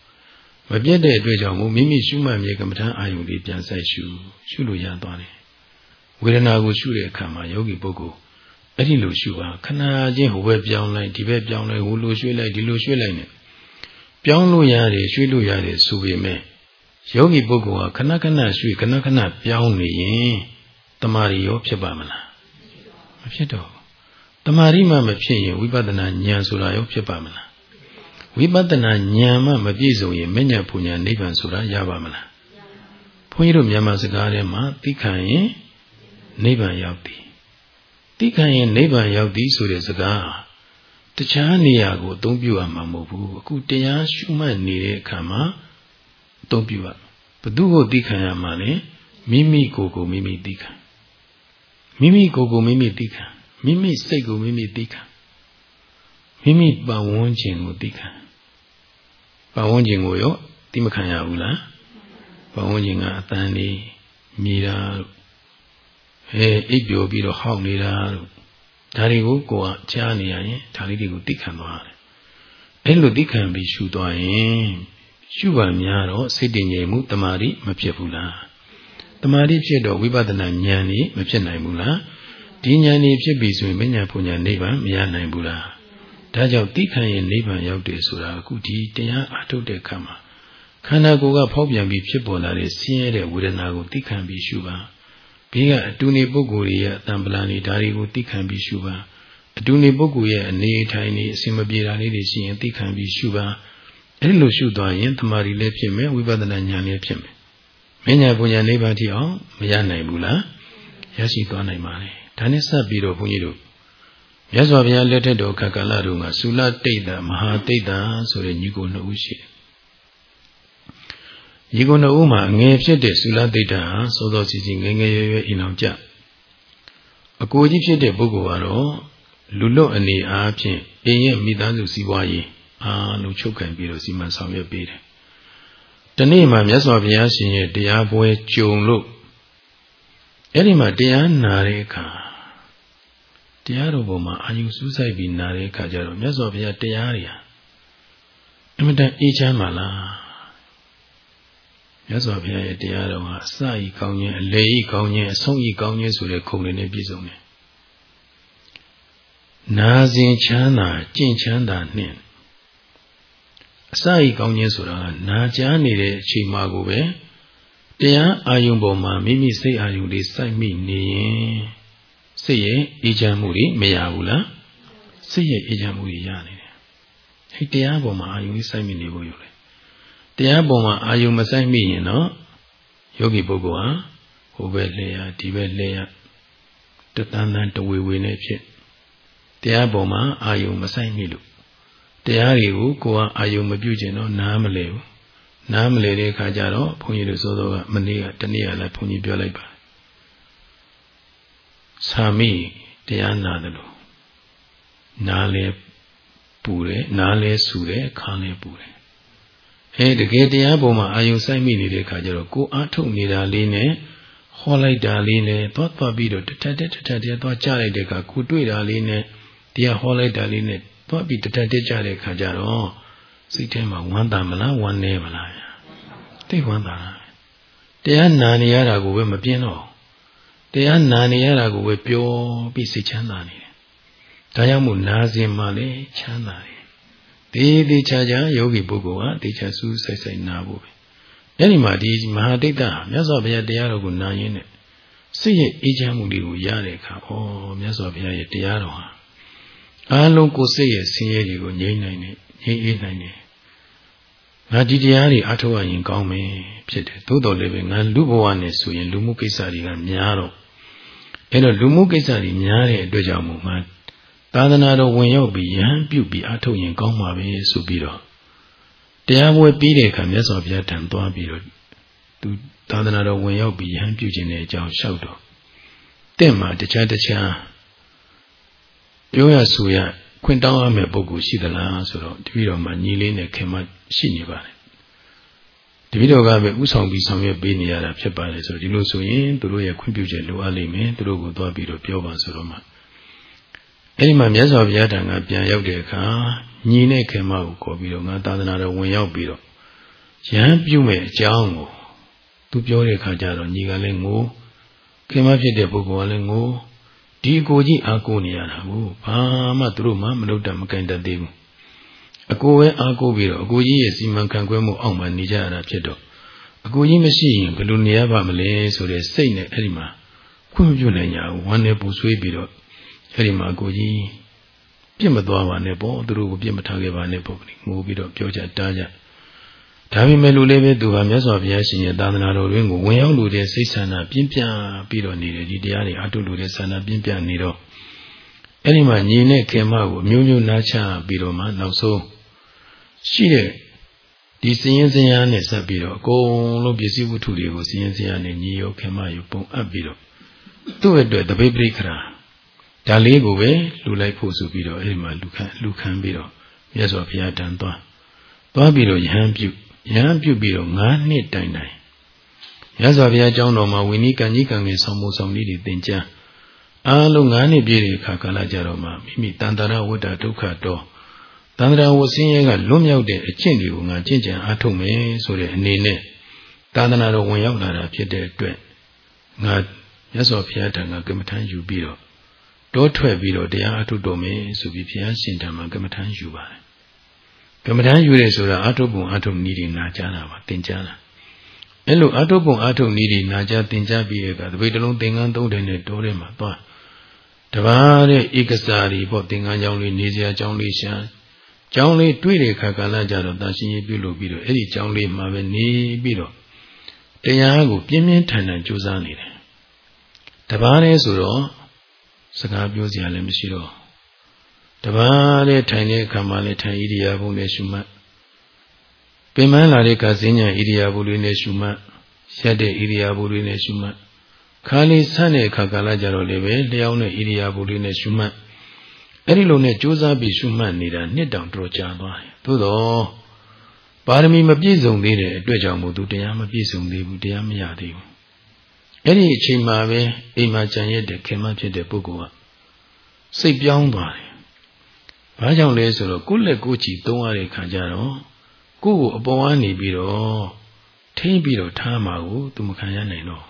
မပြတ်တဲ့အတွက်ကြောင့်မိမိရှုမှတ်မြေကမ္မထအာယုန်လေးပြန်ဆက်ရှုရှုလို့ရသွားတယ်ဝေဒနာကိုရှုတဲ့အခါမှာယောဂီပုဂ္ဂိုလ်အဲ့ဒီလိုရှုပါခဏချင်းဟိုဘက်ပြောင်းလိုက်ဒီဘက်ပြောင်းလိုက်ဟိုလိုရွှေ့လိုက်ဒီလိုရွှေ့လိုက်နဲ့ပြောင်းလို့ရတယ်ရွှေ့လို့ရတယ်ဆိုပေမဲ့ယောဂီပုဂ္ဂိုလ်ဟာခဏခဏရွှေ့ခဏခဏပြောင်းနေရင်တမာရီရောဖြစ်ပါမလားမဖြစ်တော့ တမာရီမှမဖြစ်ရင်ဝိပဿနာဉာဏ်ဆိုတာရောဖြစ်ပါမလားဝိပဿနာဉာဏ်မှမပြည့်စုံရင်မဉ္ဇဉ်ပူညာနိဗ္ဗာန်ဆိုတာရပါမလားဘုန်းကြီးတို့မြန်မာစကားထဲမှာသိခံရင်နိဗ္ဗာန်ရောက်သည်သိခံရင်နိဗ္ဗာန်ရောက်သည်ဆိုတဲ့စကားတခြားနေရာကိုအသုံးပြုရမှာမဟုတ်ဘူးအခုတရားရှုမှတ်နေတဲ့အခါမှာအသုံးပြုရဘသူကိုသိခံရမှာလဲမိမိကိုယ်ကိုမိမိသိခံမိမိကိုယ်ကိုမိမိသိခံ မိမိစိတ်ကိုမိမိသိခံမိမိပတ်ဝန်းကျင်ကိုသိခံပတ်ဝန်းကျင်ကိုရောသိမခံရဘူးလားပတ်ဝန်းကျင်ကအတန်လေးမြည်တာအဲအိပ်ပျော်ပြီးတော့ဟောက်နေတာတို့ဒါတွေကိုကိုယ်ကကြားနေရရင်ဒါလေးတွေကိုသိခံသွားရတယ်အဲ့လိုသိခံပြီးရှုသွားရင်ရှုပါများတော့စိတ်တည်ငြိမ်မှုတမာတိမဖြစ်ဘူးလားတမာတိဖြစ်တော့ဝိပဿနာဉာဏ်นี่မဖြစ်နိုင်ဘူးလား ဒီဉာဏ်นี่ဖြစ်ပြီဆိုရင်မဉဏ်ပူဉဏ်နိဗ္ဗာန်မရနိုင်ဘူးလားဒါကြောင့်သိခံရင်နိဗ္ဗာန်ရောက်တယ်ဆိုတာအခုဒီတရားအထုတ်တဲ့အခါမှာခန္ဓာကိုယ်ကဖောက်ပြန်ပြီးဖြစ်ပေါ်လာတဲ့ဆင်းရဲတဲ့ဝေဒနာကိုသိခံပြီးရှုပါဘေးကအတူနေပုဂ္ဂိုလ်ရဲ့အတံပလန်တွေဒါတွေကိုသိခံပြီးရှုပါအတူနေပုဂ္ဂိုလ်ရဲ့အနေထိုင်နေအစဉ်မပြေတာလေးတွေရှိရင်သိခံပြီးရှုပါအဲ့လိုရှုသွားရင်တမာရီလည်းဖြစ်မယ်ဝိပဿနာဉာဏ်လည်းဖြစ်မယ်မဉ္ဇဉ်ပူညာနိဗ္ဗာန်ထိအောင်မရနိုင်ဘူးလားရရှိသွားနိုင်ပါလေ ဒါနဲ့ဆက်ပြီးတော့ဘုန်းကြီးတို့မြတ်စွာဘုရားလက်ထက်တော်ခက္ကလတို့ကသုလတိတ်တာမဟာတိတ်တာဆိုတဲ့ညီကိုနှစ်ဦးရှိတယ်ညီကိုနှစ်ဦးမှာငယ်ဖြစ်တဲ့သုလတိတ်တာဟာစောစောစီစီငယ်ငယ်ရွယ်ရွယ်အိမ်အောင်ကြအကိုကြီးဖြစ်တဲ့ပုဂ္ဂိုလ်ကတော့လူလွတ်အနေအားဖြင့်အင်းရဲ့မိသားစုစည်းဝါးရေးအားလုံးချုပ်ခံပြီးတော့စီမံဆောင်ရွက်ပေးတယ်။ဒီနေ့မှမြတ်စွာဘုရားရှင်ရဲ့တရားပွဲကြုံလို့အဲ့ဒီမှာတရားနာတဲ့အခါ တရားတော်ပေါ်မှာအာယုစူးစိုက်ပြီးနာတဲ့အခါကျတော့မြတ်စွာဘုရားတရားတွေဟာအမှန်တန်အေးချမ်းပါလားမြတ်စွာဘုရားရဲ့တရားတော်ဟာအစဤကောင်းခြင်းအလေဤကောင်းခြင်းအဆုံးဤကောင်းခြင်းဆိုတဲ့ခုံတွေနဲ့ပြည့်စုံတယ်နာစဉ်ချမ်းသာကြင်ချမ်းသာနှင့်အစဤကောင်းခြင်းဆိုတာနာကြားနေတဲ့အချိန်မှာကိုပဲတရားအာယုံပေါ်မှာမိမိစိတ်အာယုံလေးစိုက်မိနေရင် စိတ်ရဲ့အေးချမ်းမှုတွေမရဘူးလားစိတ်ရဲ့အေးချမ်းမှုတွေရနေတယ်အဲတရားပေါ်မှာအာယုံလေးစိုက်မိနေဖို့ယူလေတရားပေါ်မှာအာယုံမစိုက်မိရင်တော့ယောဂီပုဂ္ဂိုလ်ဟာဟိုဘက်လဲရဒီဘက်လဲရတတန်တန်တဝေဝေနဲ့ဖြစ်တရားပေါ်မှာအာယုံမဆိုင်မိလို့တရားတွေကိုကိုယ်ကအာယုံမပြုကျင်တော့နားမလဲဘူးနားမလဲတဲ့အခါကျတော့ဘုန်းကြီးတို့စိုးစိုးကမနေ့ကတနေ့ကလည်းဘုန်းကြီးပြောလိုက်ပါ သာမိတရားနာတယ်လို့နားလဲပူတယ်နားလဲဆူတယ်ခါလဲပူတယ်အဲတကယ်တရားပေါ်မှာအာယုံဆိုင်မိနေတဲ့အခါကျတော့ကိုယ်အားထုတ်နေတာလေးနဲ့ဟောလိုက်တာလေးနဲ့သွားသွားပြီးတော့တထက်တက်တထက်တက်သွားကြလိုက်တဲ့အခါကိုတွေ့တာလေးနဲ့တရားဟောလိုက်တာလေးနဲ့သွားပြီးတထက်တက်ကြတဲ့အခါကျတော့စိတ်ထဲမှာဝမ်းသာမလားဝမ်းနည်းမလားသိဝမ်းသာတရားနာနေရတာကိုပဲမပြင်းတော့ တရားနာနေရတာကိုပဲပျော်ပြီးစိတ်ချမ်းသာနေတယ်ဒါကြောင့်မို့နာစဉ်မှလည်းချမ်းသာတယ်ဒီဒီချာချာယောဂီပုဂ္ဂိုလ်ဟာဒီချာစူးစိုက်စိုက်နာဖို့ပဲအဲ့ဒီမှာဒီမဟာဒိဋ္ဌမြတ်စွာဘုရားတရားတော်ကိုနာရင်းနဲ့စိတ်ရဲ့အေးချမ်းမှုတွေကိုရတဲ့အခါဩမြတ်စွာဘုရားရဲ့တရားတော်ဟာအားလုံးကိုယ်စိတ်ရဲ့ဆင်းရဲတွေကိုငြိမ်းနိုင်တယ်ငြိမ်းအေးနိုင်တယ်ငါဒီတရားတွေအထောက်အရင်ကောင်းမယ်ဖြစ်တယ်သို့တော်လည်းပဲငါလူဘဝနဲ့ဆိုရင်လူမှုကိစ္စတွေကများတော့ အဲ့တော့လူမှုကိစ္စတွေများတဲ့အတွက်ကြောင့်မို့ငါသာသနာတော်ဝင်ရောက်ပြီးယဟန်ပြုတ်ပြီးအထောက်ရင်ကောင်းပါပဲဆိုပြီးတော့တရားပွဲပြီးတဲ့အခါမြတ်စွာဘုရားထံသွားပြီးတော့သူသာသနာတော်ဝင်ရောက်ပြီးယဟန်ပြုတ်ခြင်းတဲ့အကြောင်းလျှောက်တော့တင့်မှာတခြားတခြားပြောရဆိုရခွင့်တောင်းရမယ့်ပုဂ္ဂိုလ်ရှိသလားဆိုတော့တပည့်တော်မှာညီလေးနဲ့ခင်မရှိနေပါတယ်တ ပည့်တော်ကပဲဥဆောင်ပြီးဆောင်ရွက်ပေးနေရတာဖြစ်ပါတယ်ဆိုတော့ဒီလိုဆိုရင်သူတို့ရဲ့ခွင့်ပြုချက်လိုအပ်လိမ့်မယ်သူတို့ကိုသွားပြီးတော့ပြောပါဆိုတော့မှအဲ့ဒီမှာမြတ်စွာဘုရားတန်ကပြန်ရောက်တဲ့အခါညီနဲ့ခင်မကိုခေါ်ပြီးတော့ငါသာသနာတော်ဝင်ရောက်ပြီးတော့ရဟန်းပြုမဲ့အကြောင်းကိုသူပြောတဲ့အခါကျတော့ညီကလည်းငိုခင်မဖြစ်တဲ့ပုဂ္ဂိုလ်ကလည်းငိုဒီအကိုကြီးအာကိုနေရတာကိုဘာမှသူတို့မှမလုပ်တတ်မကင်တတ်သေးဘူး အကိုပဲအာကိုပြီးတော့အကိုကြီးရဲ့စီမံခန့်ခွဲမှုအောက်မှာနေကြရတာဖြစ်တော့အကိုကြီးမရှိရင်ဘယ်လိုနေရပါမလဲဆိုတဲ့စိတ်နဲ့အဲ့ဒီမှာခွင့်ပြုနိုင်ကြဘူးဝမ်းနဲ့ပူဆွေးပြီးတော့အဲ့ဒီမှာအကိုကြီးပြစ်မသွားပါနဲ့ပေါ့သူတို့ကိုပြစ်မထားခဲ့ပါနဲ့ပေါ့ငိုပြီးတော့ပြောကြတားကြဒါပေမဲ့လူလေးပဲသူကမြတ်စွာဘုရားရှင်ရဲ့သာသနာတော်တွင်ကိုဝင်ရောက်လို့တဲ့စိတ်ဆန္ဒပြင်းပြပြီးတော့နေတယ်ဒီတရားတွေအတုလို့တဲ့ဆန္ဒပြင်းပြနေတော့အဲ့ဒီမှာညီနဲ့ခင်မကိုအမျိုးမျိုးနားချပြီးတော့မှနောက်ဆုံး ရှိတဲ့ဒီစည်ရင်စရာနဲ့ဆက်ပြီးတော့အကုန်လုံးပစ္စည်းဝတ္ထုတွေကိုစည်ရင်စရာနဲ့ညီရောခင်မရောပုံအပ်ပြီးတော့သူ့အတွက်တပိပရိခရာဒါလေးကိုပဲလူလိုက်ဖို့ဆိုပြီးတော့အဲ့ဒီမှာလူခံလူခံပြီးတော့မြတ်စွာဘုရားတန်သွားသွားပြီးတော့ယဟန်ပြုယဟန်ပြုပြီးတော့9နှစ်တိုင်တိုင်ရသော်ဘုရားကျောင်းတော်မှာဝိနည်းကံကြီးကံငယ်ဆောင်မှုဆောင်နည်းတွေသင်ကြားအားလုံး9နှစ်ပြည့်တဲ့အခါကာလကြတော့မှမိမိတန်တရာဝတ္တဒုက္ခတော့ တန်တရာဝဆင်းရဲကလွတ်မြောက်တဲ့အကျင့်တွေကိုငါကျင့်ကြံအားထုတ်မယ်ဆိုတဲ့အနေနဲ့သာသနာတော်ဝင်ရောက်လာတာဖြစ်တဲ့အတွက်ငါရသော်ဘုရားထံကကမ္မထမ်းယူပြီးတော့တောထွက်ပြီးတော့တရားအားထုတ်တော်မယ်ဆိုပြီးဘုရားရှင်ထံမှာကမ္မထမ်းယူပါတယ်ကမ္မဋ္ဌာန်းယူရဲဆိုတာအာထုပ်ပုံအာထုပ်နည်းတွေနာကြားတာပါသင်ကြားတာအဲ့လိုအာထုပ်ပုံအာထုပ်နည်းတွေနာကြားသင်ကြားပြီးရကတပိတ်တလုံးသင်္ကန်းသုံးတယ်နဲ့တိုးထဲမှာသွားတပါးတဲ့ဧကစာရီပေါ့သင်္ကန်းကြောင်းလေးနေစရာကြောင်းလေးရှာ ကြောင်းလေးတွေ့တဲ့ခါကာလကြတော့တာရှင်ကြီးပြုလုပ်ပြီးတော့အဲ့ဒီကြောင်းလေးမှာပဲနေပြီးတော့တရားကိုပြင်းပြင်းထန်ထန်ကြိုးစားနေတယ်တပါးလဲဆိုတော့စကားပြောစရာလည်းမရှိတော့တပားလည်းထိုင်တဲ့အခါမှာလည်းထိုင်ဣရိယာပုနဲ့ရှုမှတ်ပင်မလာတဲ့ကစဉ္ညာဣရိယာပုလေးနဲ့ရှုမှတ်ရက်တဲ့ဣရိယာပုလေးနဲ့ရှုမှတ်ခါလေးဆန့်တဲ့အခါကာလကြတော့လည်းပဲလျှောင်းတဲ့ဣရိယာပုလေးနဲ့ရှုမှတ် အဲ့ဒီလိုနဲ့ကြိုးစားပြီးရှုမှတ်နေတာနှစ်တောင်တော်ကြာသွားတယ်သို့တော့ပါရမီမပြည့်စုံသေးတဲ့အတွက်ကြောင့်မို့သူတရားမပြည့်စုံသေးဘူးတရားမရသေးဘူးအဲ့ဒီအချိန်မှာပဲအိမ်မှာကြံရတဲ့ခင်မဖြစ်တဲ့ပုဂ္ဂိုလ်ကစိတ်ပြောင်းသွားတယ်။ဘာကြောင့်လဲဆိုတော့ကိုယ့်လက်ကိုယ်ချီသုံးရတဲ့ခါကျတော့ကိုယ့်ကိုအပေါ်ကနေပြီးတော့ထိမ့်ပြီးတော့ထားမှာကိုသူမခံရနိုင်တော့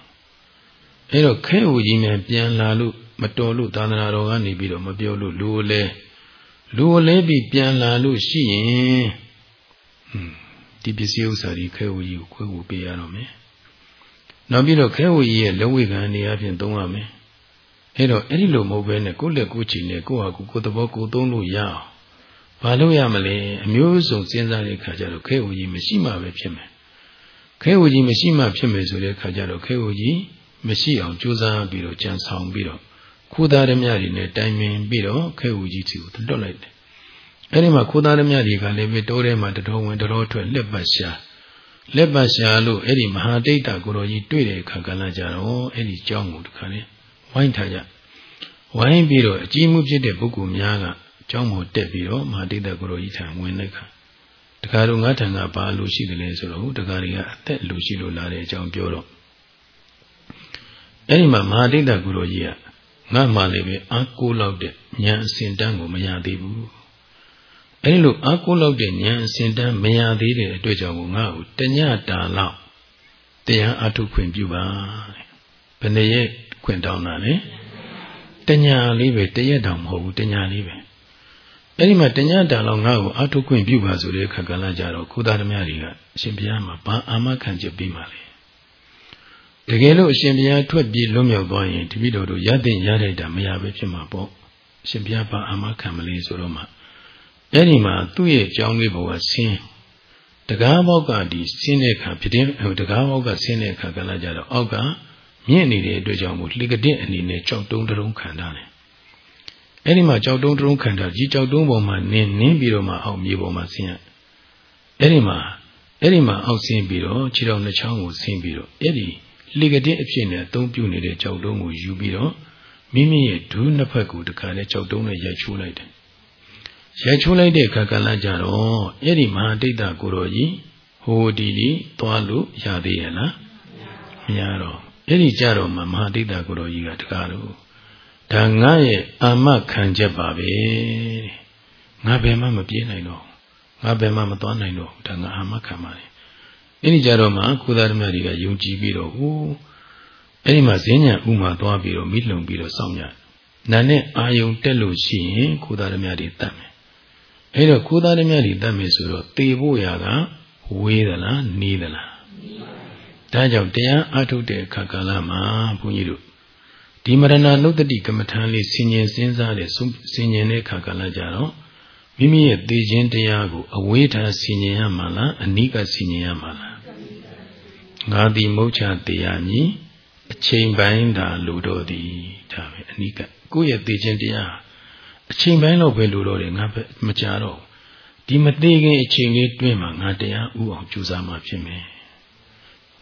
အဲ့တော့ခဲဟိုကြီးမြန်ပြန်လာလို့ မတော်လို့သာသနာတော်ကနေပြီးတော့မပြောလို့လူကိုလဲလူကိုလဲပြီးပြန်လာလို့ရှိရင်ဟွန်းဒီပစ္စည်းဥစ္စာတွေခဲဟိုကြီးကိုခွဲဖို့ပေးရတော့မယ်နောက်ပြီးတော့ခဲဟိုကြီးရဲ့လက်ဝိကံနေရာဖြင့်သုံးရမယ်အဲ့တော့အဲ့ဒီလိုမဟုတ်ဘဲနဲ့ကိုယ့်လက်ကိုယ်ချီနဲ့ကိုယ့်ဟာကိုယ်ကိုယ်သဘောကိုယ်သုံးလို့ရအောင်ဘာလို့ရမလဲအမျိုးစုံစဉ်းစားတဲ့အခါကျတော့ခဲဟိုကြီးမရှိမှပဲဖြစ်မယ်ခဲဟိုကြီးမရှိမှဖြစ်မယ်ဆိုတဲ့အခါကျတော့ခဲဟိုကြီးမရှိအောင်ကြိုးစားပြီးတော့ကြံဆောင်ပြီးတော့ ခိုးသားဓမြတွေနဲ့တိုင်ပင်ပြီးတော့ခဲဟိုကြီးစီကိုတွတ်လိုက်တယ်အဲ့ဒီမှာခိုးသားဓမြတွေကလည်းပဲတိုးထဲမှာတတော်ဝင်တတော်ထွက်လက်ပတ်ရှာလက်ပတ်ရှာလို့အဲ့ဒီမဟာတိတ်တာကိုတော်ကြီးတွေ့တဲ့အခါကလည်းကြတော့အဲ့ဒီကြောင်းကိုတခါလေဝိုင်းထားကြဝိုင်းပြီးတော့အကြီးမှုဖြစ်တဲ့ပုဂ္ဂိုလ်များကကျောင်းပေါ်တက်ပြီးတော့မဟာတိတ်တာကိုတော်ကြီးထံဝင်လိုက်ခါတခါတော့ငါထံကဘာလို့ရှိတယ်လဲဆိုတော့တခါတွေကအသက်လူရှိလို့လာတဲ့အကြောင်းပြောတော့အဲ့ဒီမှာမဟာတိတ်တာကိုတော်ကြီးက ငါမှလည်းပဲအာကိုလောက်တဲ့ဉာဏ်အစဉ်တန်းကိုမရသေးဘူးအဲဒီလိုအာကိုလောက်တဲ့ဉာဏ်အစဉ်တန်းမရသေးတဲ့အတွက်ကြောင့်ငါ့ကိုတညတာလောက်တရားအထုခွင့်ပြုပါဘယ်နဲ့ရဲ့ခွင့်တောင်းတာလဲတညာလေးပဲတရက်တောင်မဟုတ်ဘူးတညာလေးပဲအဲ့ဒီမှာတညတာလောက်ငါ့ကိုအထုခွင့်ပြုပါဆိုတဲ့ခက်ကလာကြတော့ကုသဓမ္မတွေကအရှင်ဘုရားမှာဘာအာမခံချက်ပေးမှလဲ တကယ်လို့အရှင်ဘုရားထွက်ပြေးလွတ်မြောက်သွားရင်တပိတော်တို့ရတဲ့ရတဲ့တာမရပဲဖြစ်မှာပေါ့အရှင်ဘုရားဘာအာမခံမလဲဆိုတော့မှအဲ့ဒီမှာသူ့ရဲ့အကြောင်းလေးဘဝဆင်းတကားဘောက်ကဒီဆင်းတဲ့အခါဖြစ်တဲ့တကားဘောက်ကဆင်းတဲ့အခါကလည်းကြတော့အောက်ကမြင့်နေတဲ့အတွက်ကြောင့်မို့လှေကတဲ့အနေနဲ့ကြောက်တုံးတုံးခံထားတယ်အဲ့ဒီမှာကြောက်တုံးတုံးခံထားကြီးကြောက်တုံးပေါ်မှာနင်းနင်းပြီးတော့မှအောက်မြေပေါ်မှာဆင်းရအဲ့ဒီမှာအဲ့ဒီမှာအောက်ဆင်းပြီးတော့ခြေတော်နှစ်ချောင်းကိုဆင်းပြီးတော့အဲ့ဒီ လေကတဲ့အဖြစ်နဲ့အသုံးပြုနေတဲ့ကြောက်တုံးကိုယူပြီးတော့မိမိရဲ့ဒူးနှစ်ဖက်ကိုတခါနဲ့ကြောက်တုံးနဲ့ရိုက်ချိုးလိုက်တယ်ရိုက်ချိုးလိုက်တဲ့အခါကလည်းကြတော့အဲ့ဒီမဟာတိတ်တာကိုတော်ကြီးဟိုဒီဒီသွားလို့ရသေးရဲ့လားမရတော့အဲ့ဒီကြတော့မှမဟာတိတ်တာကိုတော်ကြီးကတကားလို့ဒါငါရဲ့အာမခံချက်ပါပဲငါဘယ်မှမပြေးနိုင်တော့ငါဘယ်မှမသွားနိုင်တော့ဒါငါအာမခံပါလေ အဲ့ဒီကြတော့မှကုသဓမ္မတွေကယုံကြည်ပြီးတော့ဟိုအဲ့ဒီမှာဈဉ္ညာဥမှာသွားပြီးတော့မိလုံပြီးတော့စောင့်ကြနာနဲ့အာယုံတက်လို့ရှိရင်ကုသဓမ္မတွေတတ်မယ်အဲ့တော့ကုသဓမ္မတွေတတ်မယ်ဆိုတော့တေဖို့ရာကဝေးသလားနီးသလားဒါကြောင့်တရားအထုတ်တဲ့အခါကာလမှာဘုန်းကြီးတို့ဒီမရဏနုတ္တိကမ္မထာလေးဆင်ញင်စဉ်းစားတဲ့ဆင်ញင်တဲ့အခါကာလကြတော့မိမိရဲ့သိခြင်းတရားကိုအဝေးထားဆင်ញင်ရမှာလားအနိကဆင်ញင်ရမှာလား ငါသည်မုတ်ချတရားမြည်အချိန်ပိုင်းသာလိုတော့သည်ဒါပဲအနိကကိုယ့်ရဲ့သိခြင်းတရားအချိန်ပိုင်းတော့ပဲလိုတော့တယ်ငါမကြတော့ဒီမသေးခင်အချိန်လေးတွင်းမှာငါတရားဥအောင်ကြိုးစားမှဖြစ်မယ်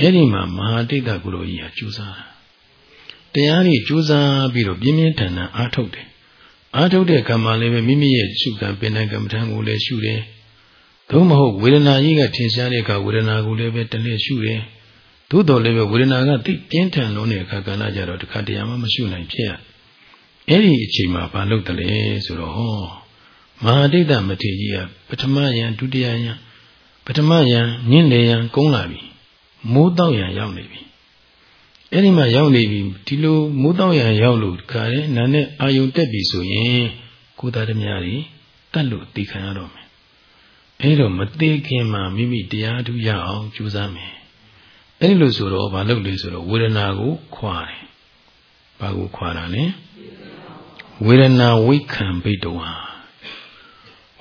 အဲ့ဒီမှာမဟာတိတ်တကုလိုကြီးဟာကြိုးစားတရားကြီးကြိုးစားပြီးတော့ပြင်းပြင်းထန်ထန်အားထုတ်တယ်အားထုတ်တဲ့ကံမှာလည်းပဲမိမိရဲ့ရှုကံပင်နိုင်ကံမထံကိုလည်းရှုတယ်သို့မဟုတ်ဝေဒနာကြီးကထင်ရှားတဲ့အခါဝေဒနာကိုလည်းပဲတလည်းရှုတယ် သို့တော်လည်းပဲဝေဒနာကသိပြင်းထန်လုံးတဲ့အခါကလည်းကြတော့တခါတရံမှမရှုနိုင်ဖြစ်ရအဲ့ဒီအချိန်မှာဘာလုပ်တယ်လဲဆိုတော့ဟောမဟာဒိဋ္ဌမထေရကြီးကပထမယံဒုတိယယံပထမယံညင့်လေယံကုန်းလာပြီမိုးတောက်ယံရောက်နေပြီအဲ့ဒီမှာရောက်နေပြီဒီလိုမိုးတောက်ရံရောက်လို့ခါရဲနာနဲ့အာယုံတက်ပြီဆိုရင်ကိုသားဓမြတွေတတ်လို့သိခံရတော့မယ်အဲ့တော့မသေးခင်မှာမိမိတရားထုရအောင်ကြိုးစားမယ် အဲ့ဒီလိုဆိုတော့ဘာလုပ်လဲဆိုတော့ဝေဒနာကိုခွာတယ်ဘာကိုခွာတာလဲဝေဒနာဝိခံဘိတဝါ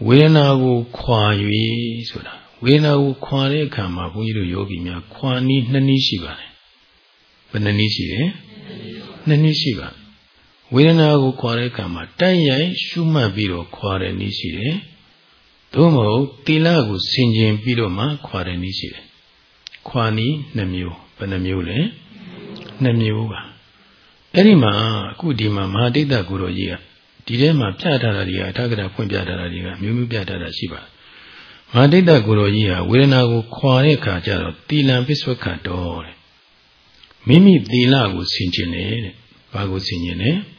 ဝေဒနာကိုခွာ၍ဆိုတာဝေဒနာကိုခွာတဲ့အခါမှာဘုန်းကြီးတို့ယောဂီများခွာနည်းနှစ်နည်းရှိပါတယ်ဘယ်နှနည်းရှိတယ်နှစ်နည်းရှိပါဝဝေဒနာကိုခွာတဲ့အခါမှာတိုက်ရိုက်ရှုမှတ်ပြီးတော့ခွာတဲ့နည်းရှိတယ်။သို့မဟုတ်သီလကိုဆင်ခြင်ပြီးတော့မှခွာတဲ့နည်းရှိတယ်။ ခွာနည်းနှမျိုးဘယ်နှမျိုးလဲ။နှမျိုးပါ။အဲ့ဒီမှာအခုဒီမှာမဟာဒိဋ္ဌကိုရောကြီးကဒီထဲမှာပြထားတာတွေကအထာကတာဖွင့်ပြထားတာတွေကမျိုးမျိုးပြထားတာရှိပါတယ်။မဟာဒိဋ္ဌကိုရောကြီးဟာဝေဒနာကိုခွာတဲ့အခါကျတော့သီလံပစ္စုခတ်တော်တဲ့။မိမိသီလကိုဆင်ခြင်တယ်တဲ့။ဘာကိုဆင်ခြင်လဲ။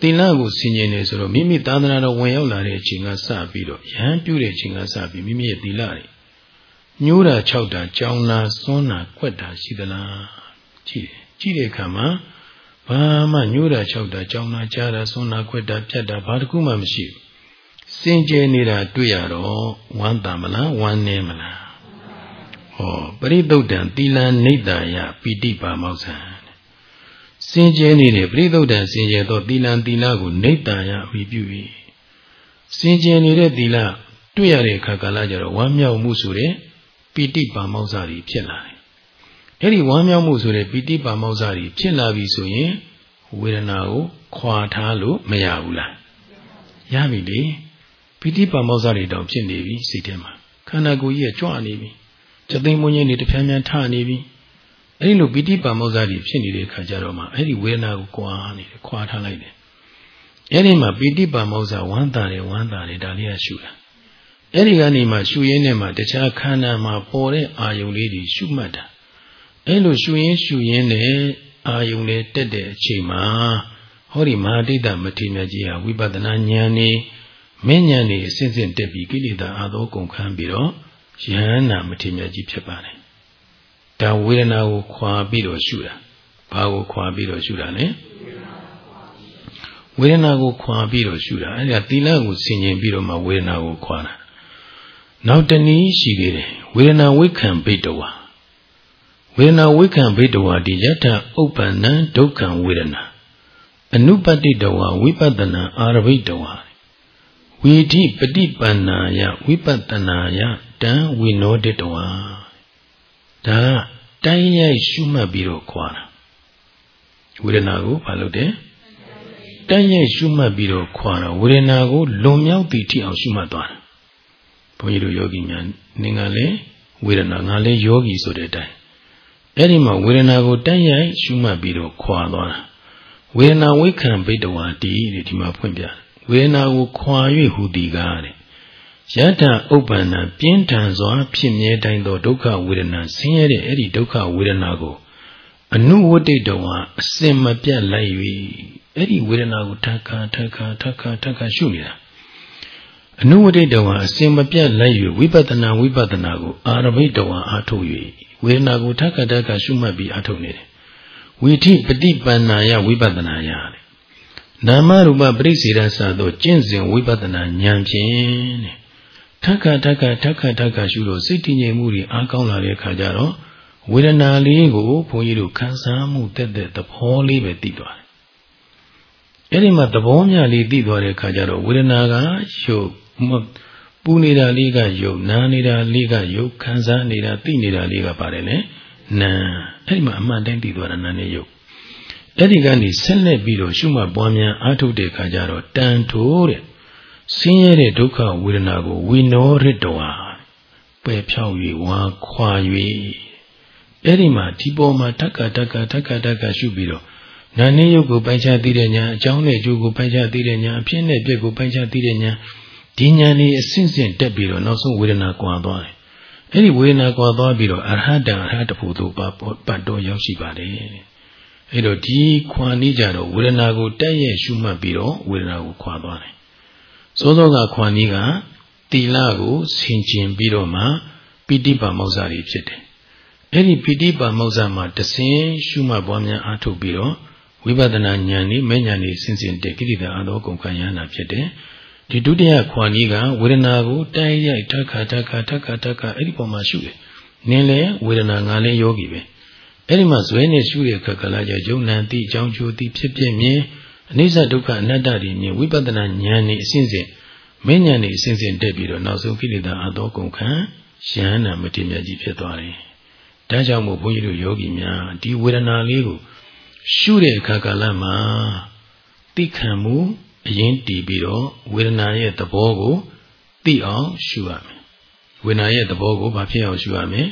သီလကိုဆင်ခြင်နေဆိုတော့မိမိသာသနာတော်ဝင်ရောက်လာတဲ့အချိန်ကစပြီးတော့ရဟန်းပြုတဲ့အချိန်ကစပြီးမိမိရဲ့သီလတွေ ညှိုးတာခြောက်တာကြောင်းတာစွန်းတာကွက်တာရှိသလားကြည့်တယ်ကြည့်တဲ့အခါမှာဘာမှညှိုးတာခြောက်တာကြောင်းတာကြားတာစွန်းတာကွက်တာပြတ်တာဘာတစ်ခုမှမရှိဘူးစင်ကြယ်နေတာတွေ့ရတော့ဝမ်းသာမလားဝမ်းနည်းမလားဟောပရိသုတ်တံသီလနိဒ္ဒာယပိဋိပါမောက္ဆံစင်ကြဲနေတဲ့ပြိသုဒ္ဓံစင်ကြဲသောသီလံသီလကိုနေတ္တယအမိပြု၏စင်ကြဲနေတဲ့သီလတွေ့ရတဲ့အခါကာလကျတော့ဝမ်းမြောက်မှုဆိုတဲ့ ပီတိပါမောဇ္ဇာတွေဖြစ်လာတယ်။အဲ့ဒီဝမ်းမြောက်မှုဆိုတဲ့ပီတိပါမောဇ္ဇာတွေဖြစ်လာပြီဆိုရင်ဝေဒနာကိုခွာထားလို့မရဘူးလား။ရပြီလေ။ပီတိပါမောဇ္ဇာတွေတောင်ဖြစ်နေပြီစိတ်ထဲမှာခန္ဓာကိုယ်ကြီးကကြွနေပြီ။စသိမ်မွင်းကြီးနေတဖြန်းဖြန်းထနေပြီ။အဲ့ဒီလိုပိဋိပါမောဇ္ဇတွေဖြစ်နေတဲ့ခါကျတော့မှအဲ့ဒီဝေဒနာကိုကွာနေတယ်ခွာထားလိုက်တယ်အဲ့ဒီမှာပိဋိပါမောဇ္ဇဝမ်းသာတယ်ဝမ်းသာတယ်ဒါလေးကရှုတာ အဲ့ဒီကနေမှရှုရင်းနဲ့မှတခြားခန္ဓာမှာပေါ်တဲ့အာယုံလေးတွေရှုမှတ်တာအဲ့လိုရှုရင်းရှုရင်းနဲ့အာယုံလေးတက်တဲ့အချိန်မှာဟောဒီမဟာဒိဋ္ဌမထေရကြီးဟာဝိပဿနာဉာဏ်นี่မဉ္ဉဏ်นี่အစဉ်စဉ်တက်ပြီးကိလေသာအာသောကုန်ခန်းပြီးတော့ယဟန္တာမထေရကြီးဖြစ်ပါတယ်ဒါဝေဒနာကိုခွာပြီးတော့ရှုတာဘာကိုခွာပြီးတော့ရှုတာလဲဝေဒနာကိုခွာပြီးတော့ရှုတာအဲ့ဒါသီလကိုဆင်ခြင်ပြီးတော့မှဝေဒနာကိုခွာတာ နောက်တနည်းရှိသေးတယ်ဝေဒနာဝိခံဘိတဝါဝေဒနာဝိခံဘိတဝါဒီယတဥပ္ပန္နဒုက္ခံဝေဒနာအနုပတ္တိတဝါဝိပဿနာအာရဘိတဝါဝီတိပฏิပန္နာယဝိပဿနာယတံဝိနောတိတဝါဒါကတိုင်းရိုက်ရှုမှတ်ပြီးတော့ခွာတာဝေဒနာကိုမလုပ်တယ်တိုင်းရိုက်ရှုမှတ်ပြီးတော့ခွာတာဝေဒနာကိုလွန်မြောက်ပြီးထိအောင်ရှုမှတ်သွားတာ ဘုန်းကြီးတို့ယောဂီများနင်ကလည်းဝေဒနာငါလည်းယောဂီဆိုတဲ့အတိုင်းအဲ့ဒီမှာဝေဒနာကိုတိုင်းရိုက်ရှုမှတ်ပြီးတော့ခွာသွားတာဝေဒနာဝိခံဘိတဝါတီတဲ့ဒီမှာဖွင့်ပြဝေဒနာကိုခွာ၍ဟူဒီကားတဲ့ယတ္ထဥပ္ပန္နပြင်းထန်စွာဖြစ်မြဲတိုင်းသောဒုက္ခဝေဒနာဆင်းရဲတဲ့အဲ့ဒီဒုက္ခဝေဒနာကိုအနုဝတ္တိတောဟာအစင်မပြတ်လိုက်၍အဲ့ဒီဝေဒနာကိုထပ်ခါထပ်ခါထပ်ခါထပ်ခါရှုနေတာ အနုဝတ္တိတောဟာအစင်မပြတ်လိုက်၍ဝိပဿနာဝိပဿနာကိုအာရဘိတောဟာအာထုတ်၍ဝေဒနာကိုထပ်ခါထပ်ခါရှုမှတ်ပြီးအာထုတ်နေတယ်ဝိထိပฏิပန္နာယဝိပဿနာယတဲ့နာမရူပပရိစေရသသောကျင့်စဉ်ဝိပဿနာဉာဏ်ဖြင့်တဲ့ထက်ခါထက်ခါထက်ခါထက်ခါရှုလို့စိတ်တည်ငြိမ်မှုတွေအားကောင်းလာတဲ့အခါကျတော့ဝေဒနာလေးကိုဘုန်းကြီးတို့ခံစားမှုတက်တဲ့သဘောလေးပဲသိသွားတယ်။အဲ့ဒီမှာသဘောများလေးသိသွားတဲ့အခါကျတော့ဝေဒနာကယုတ် ပူနေတာလေးကယုတ်နာနေတာလေးကယုတ်ခံစားနေတာသိနေတာလေးကပါတယ်လေနာအဲ့ဒီမှာအမှန်တိုင်းသိသွားတာနာနဲ့ယုတ်အဲ့ဒီကနေဆက်လက်ပြီးတော့ရှုမှတ်ပွားများအားထုတ်တဲ့အခါကျတော့တန်ထိုးတဲ့ဆင်းရဲတဲ့ဒုက္ခဝေဒနာကိုဝိနောရတဝါပယ်ဖြောက်၍ဝါခွာ၍အဲ့ဒီမှာဒီပေါ်မှာတက္ကတက္ကတက္ကတက္ကရှုပြီးတော့နာနေယုတ်ကိုပိုင်းခြားသိတဲ့ညာအကြောင်းနဲ့အကျိုးကိုပိုင်းခြားသိတဲ့ညာအဖြစ်နဲ့ပြက်ကိုပိုင်းခြားသိတဲ့ညာ ဒီညာလေးအစဉ်စဉ်တက်ပြီးတော့နောက်ဆုံးဝေဒနာကွာသွားတယ်။အဲ့ဒီဝေဒနာကွာသွားပြီးတော့အရဟတအရဟတဖို့တို့ပတ်တော်ရောက်ရှိပါတယ်။အဲ့တော့ဒီခွာနေကြတော့ဝေဒနာကိုတက်ရဲ့ရှုမှတ်ပြီးတော့ဝေဒနာကိုခွာသွားတယ်စောစောကခွန်ကြီးကတီလာကိုဆင်ကျင်ပြီးတော့မှပိဋိပါမောဇ္ဇာတွေဖြစ်တယ်။အဲ့ဒီပိဋိပါမောဇ္ဇာမှာတဆင်ရှုမှတ်ပွားများအားထုတ်ပြီးတော့ဝိပဿနာဉာဏ်นี่မဲ့ဉာဏ်นี่စင်စင်တက်ကိရိတာအသောကုန်ခံရနာဖြစ်တယ်။ ဒီဒုတိယခွန်ကြီးကဝေဒနာကိုတိုက်ရိုက်ထက်ခါထက်ခါထက်ခါထက်ခါအဲ့ဒီပုံမှာရှုတယ်။နင်းလေဝေဒနာငါလည်းယောဂီပဲ။အဲ့ဒီမှာဇွဲနဲ့ရှုတဲ့အခါကလည်းယုံနံတိအကြောင်းကျိုးတိဖြစ်ဖြစ်မြင်အနိစ္စဒုက္ခအနတ္တတွေမြင်ဝိပဿနာဉာဏ်နဲ့အစဉ်စဉ်မဉာဏ်နဲ့အစဉ်စဉ်တက်ပြီးတော့နောက်ဆုံးကိလေသာအသောကုန်ခံယဟန္တာမတိမြတ်ကြီးဖြစ်သွားတယ်။ဒါကြောင့်မို့ဘုန်းကြီးတို့ယောဂီများဒီဝေဒနာလေးကိုရှုတဲ့အခါကာလမှာသိခံမှု အရင်တည်ပြီးတော့ဝေဒနာရဲ့သဘောကိုသိအောင်ရှုရမယ်ဝေဒနာရဲ့သဘောကိုဘာဖြစ်အောင်ရှုရမလဲ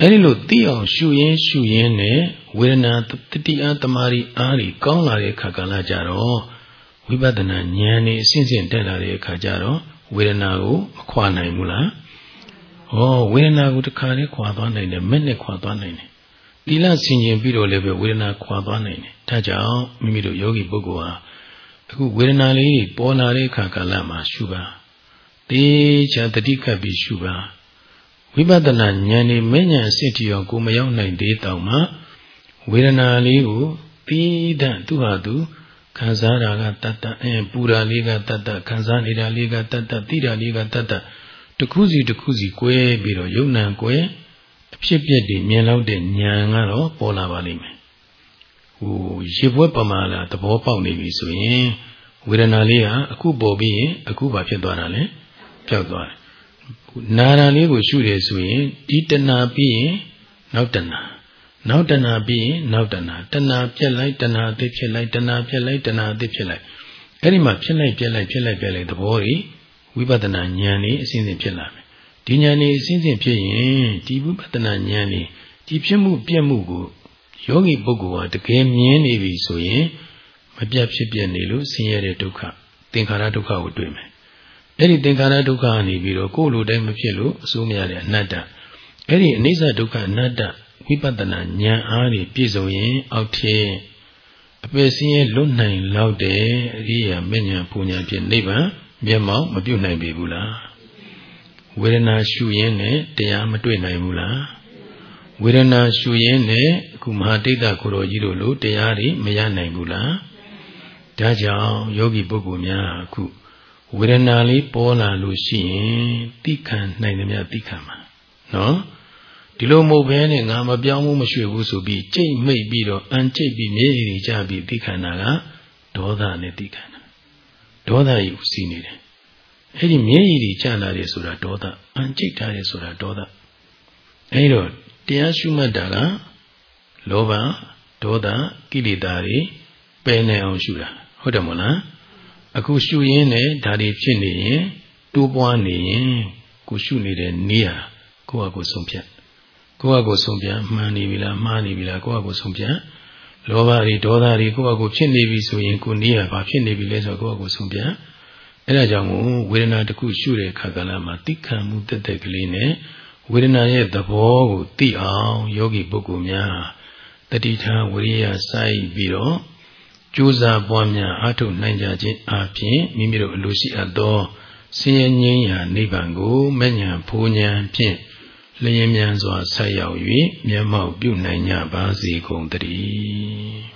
အဲဒီလိုသိအောင်ရှုရင်းရှုရင်းနဲ့ဝေဒနာတတိယသမารီအားကြီးကောင်းလာတဲ့အခါကလည်းကြတော့ဝိပဿနာဉာဏ်နဲ့အစဉ်စဉ်တက်လာတဲ့အခါကျတော့ဝေဒနာကိုမခွာနိုင်ဘူးလားဩဝေဒနာကိုတခါလေးခွာသွားနိုင်တယ်မဲ့နဲ့ခွာသွားနိုင်တယ်သီလဆင်ခြင်ပြီးတော့လည်းပဲဝေဒနာခွာသွားနိုင်တယ်ဒါကြောင့်မိမိတို့ယောဂီပုဂ္ဂိုလ်ဟာ အခုဝေဒနာလေးပေါ်လာတဲ့အခါကာလမှာရှုပါတေချာတတိကပ်ပြီးရှုပါဝိပဿနာဉာဏ်နဲ့မဉဏ်အစစ်တီရောကိုမရောက်နိုင်သေးတောင်မှဝေဒနာလေးကိုပြီးတဲ့သူဟာသူခံစားတာကတတ်တအဲပူတာလေးကတတ်တခံစားနေတာလေးကတတ်တသိတာလေးကတတ်တတခုစီတခုစီကွဲပြီးတော့ယုံ nant ကွဲအဖြစ်ပြက်တွေမြင်လောက်တဲ့ဉာဏ်ကတော့ပေါ်လာပါလိမ့်မယ် ဟိုရေပွဲပမာဏသဘောပေါက်နေပြီဆိုရင်ဝေဒနာလေးဟာအခုပေါ်ပြီးရင်အခုဘာဖြစ်သွားတာလဲပြောက်သွားတယ်။နာရာလေးကိုရှုတယ်ဆိုရင်ဒီတဏှာပြီးရင်နောက်တဏှာနောက်တဏှာပြီးရင်နောက်တဏှာတဏှာပြက်လိုက်တဏှာအသစ်ဖြစ်လိုက်တဏှာပြက်လိုက်တဏှာအသစ်ဖြစ်လိုက်အဲ့ဒီမှာဖြစ်လိုက်ပြက်လိုက်ဖြစ်လိုက်ပြက်လိုက်သဘောကြီးဝိပဿနာဉာဏ်လေးအစဉ်စဉ်ဖြစ်လာမယ်။ဒီဉာဏ်လေးအစဉ်စဉ်ဖြစ်ရင်ဒီဝိပဿနာဉာဏ်လေးဒီဖြစ်မှုပြက်မှုကို ယောဂီပုဂ္ဂိုလ်ဟာတကယ်မြင်နေပြီဆိုရင်မပြတ်ဖြစ်ပြနေလို့ဆင်းရဲတဲ့ဒုက္ခသင်္ခါရဒုက္ခကိုတွေ့မယ်အဲ့ဒီသင်္ခါရဒုက္ခကနေပြီးတော့ကိုယ်လိုတိုင်းမဖြစ်လို့အစိုးမရတဲ့အနတ္တအဲ့ဒီအနိစ္စဒုက္ခအနတ္တဝိပဿနာဉာဏ်အားဖြင့်ပြည့်စုံရင်အောက်ထည့်အပယ်စင်းရဲ့လွတ်နိုင်လောက်တဲ့အရိယာမဉ္ဇဉ်ပူညာဖြင့်နိဗ္ဗာန်မျက်မှောက်မပြုတ်နိုင်ပြီဘူးလားဝေဒနာရှုရင်းနဲ့တရားမတွေ့နိုင်ဘူးလားဝေဒနာရှုရင်းနဲ့အ ခုမဟာတိတ်တကိုတော်ကြီးတို့လိုတရားတွေမရနိုင်ဘူးလားဒါကြောင့်ယောဂီပုဂ္ဂိုလ်များအခုဝေဒနာလေးပေါ်လာလို့ရှိရင်သိခံနိုင်တယ်များသိခံမှာနော်ဒီလိုမဟုတ်ဘဲနဲ့ငါမပြောင်းဘူးမရွှေ့ဘူးဆိုပြီးကြိတ်မိတ်ပြီးတော့အန်ကြိတ်ပြီးမြေကြီးကြပြီးသိခံတာကဒေါသနဲ့သိခံတာဒေါသကြီးဥစီနေတယ်အဲ့ဒီမြေကြီးကြီးကြလာတယ်ဆိုတာဒေါသအန်ကြိတ်ထားတယ်ဆိုတာဒေါသအဲ့တော့တရားရှုမှတ်တာက လောဘဒေါသကိလေသာတွေပယ်နေအောင်ရှုတာဟုတ်တယ်မဟုတ်လားအခုရှုရင်းနဲ့ဒါတွေဖြစ်နေရင်တိုးပွားနေရင်ကိုရှုနေတဲ့နေရာကိုယ့်အကိုဆုံးဖြတ်ကိုယ့်အကိုဆုံးဖြတ်မှန်နေပြီလားမှားနေပြီလားကိုယ့်အကိုဆုံးဖြတ်လောဘတွေဒေါသတွေကိုယ့်အကိုဖြစ်နေပြီဆိုရင်ကိုနေရာဘာဖြစ်နေပြီလဲဆိုတော့ကိုယ့်အကိုဆုံးဖြတ်အဲဒါကြောင့်မို့ဝေဒနာတစ်ခုရှုတဲ့အခါကလည်းမှာတိခံမှုတက်တက်ကလေးနဲ့ဝေဒနာရဲ့သဘောကိုသိအောင်ယောဂီပုဂ္ဂိုလ်များ တတိထားဝိရိယစိုက်ပြီးတော့ကြိုးစားပွားများအားထုတ်နိုင်ကြခြင်းအပြင်မိမိတို့အလိုရှိအပ်သောဆင်းရဲငြိမ်းရာနိဗ္ဗာန်ကိုမဉ္ဇဉ်ဖူးဉဏ်ဖြင့်လျင်မြန်စွာဆက်ရောက်၍မျက်မှောက်ပြုနိုင်ကြပါစေကုန်တည်း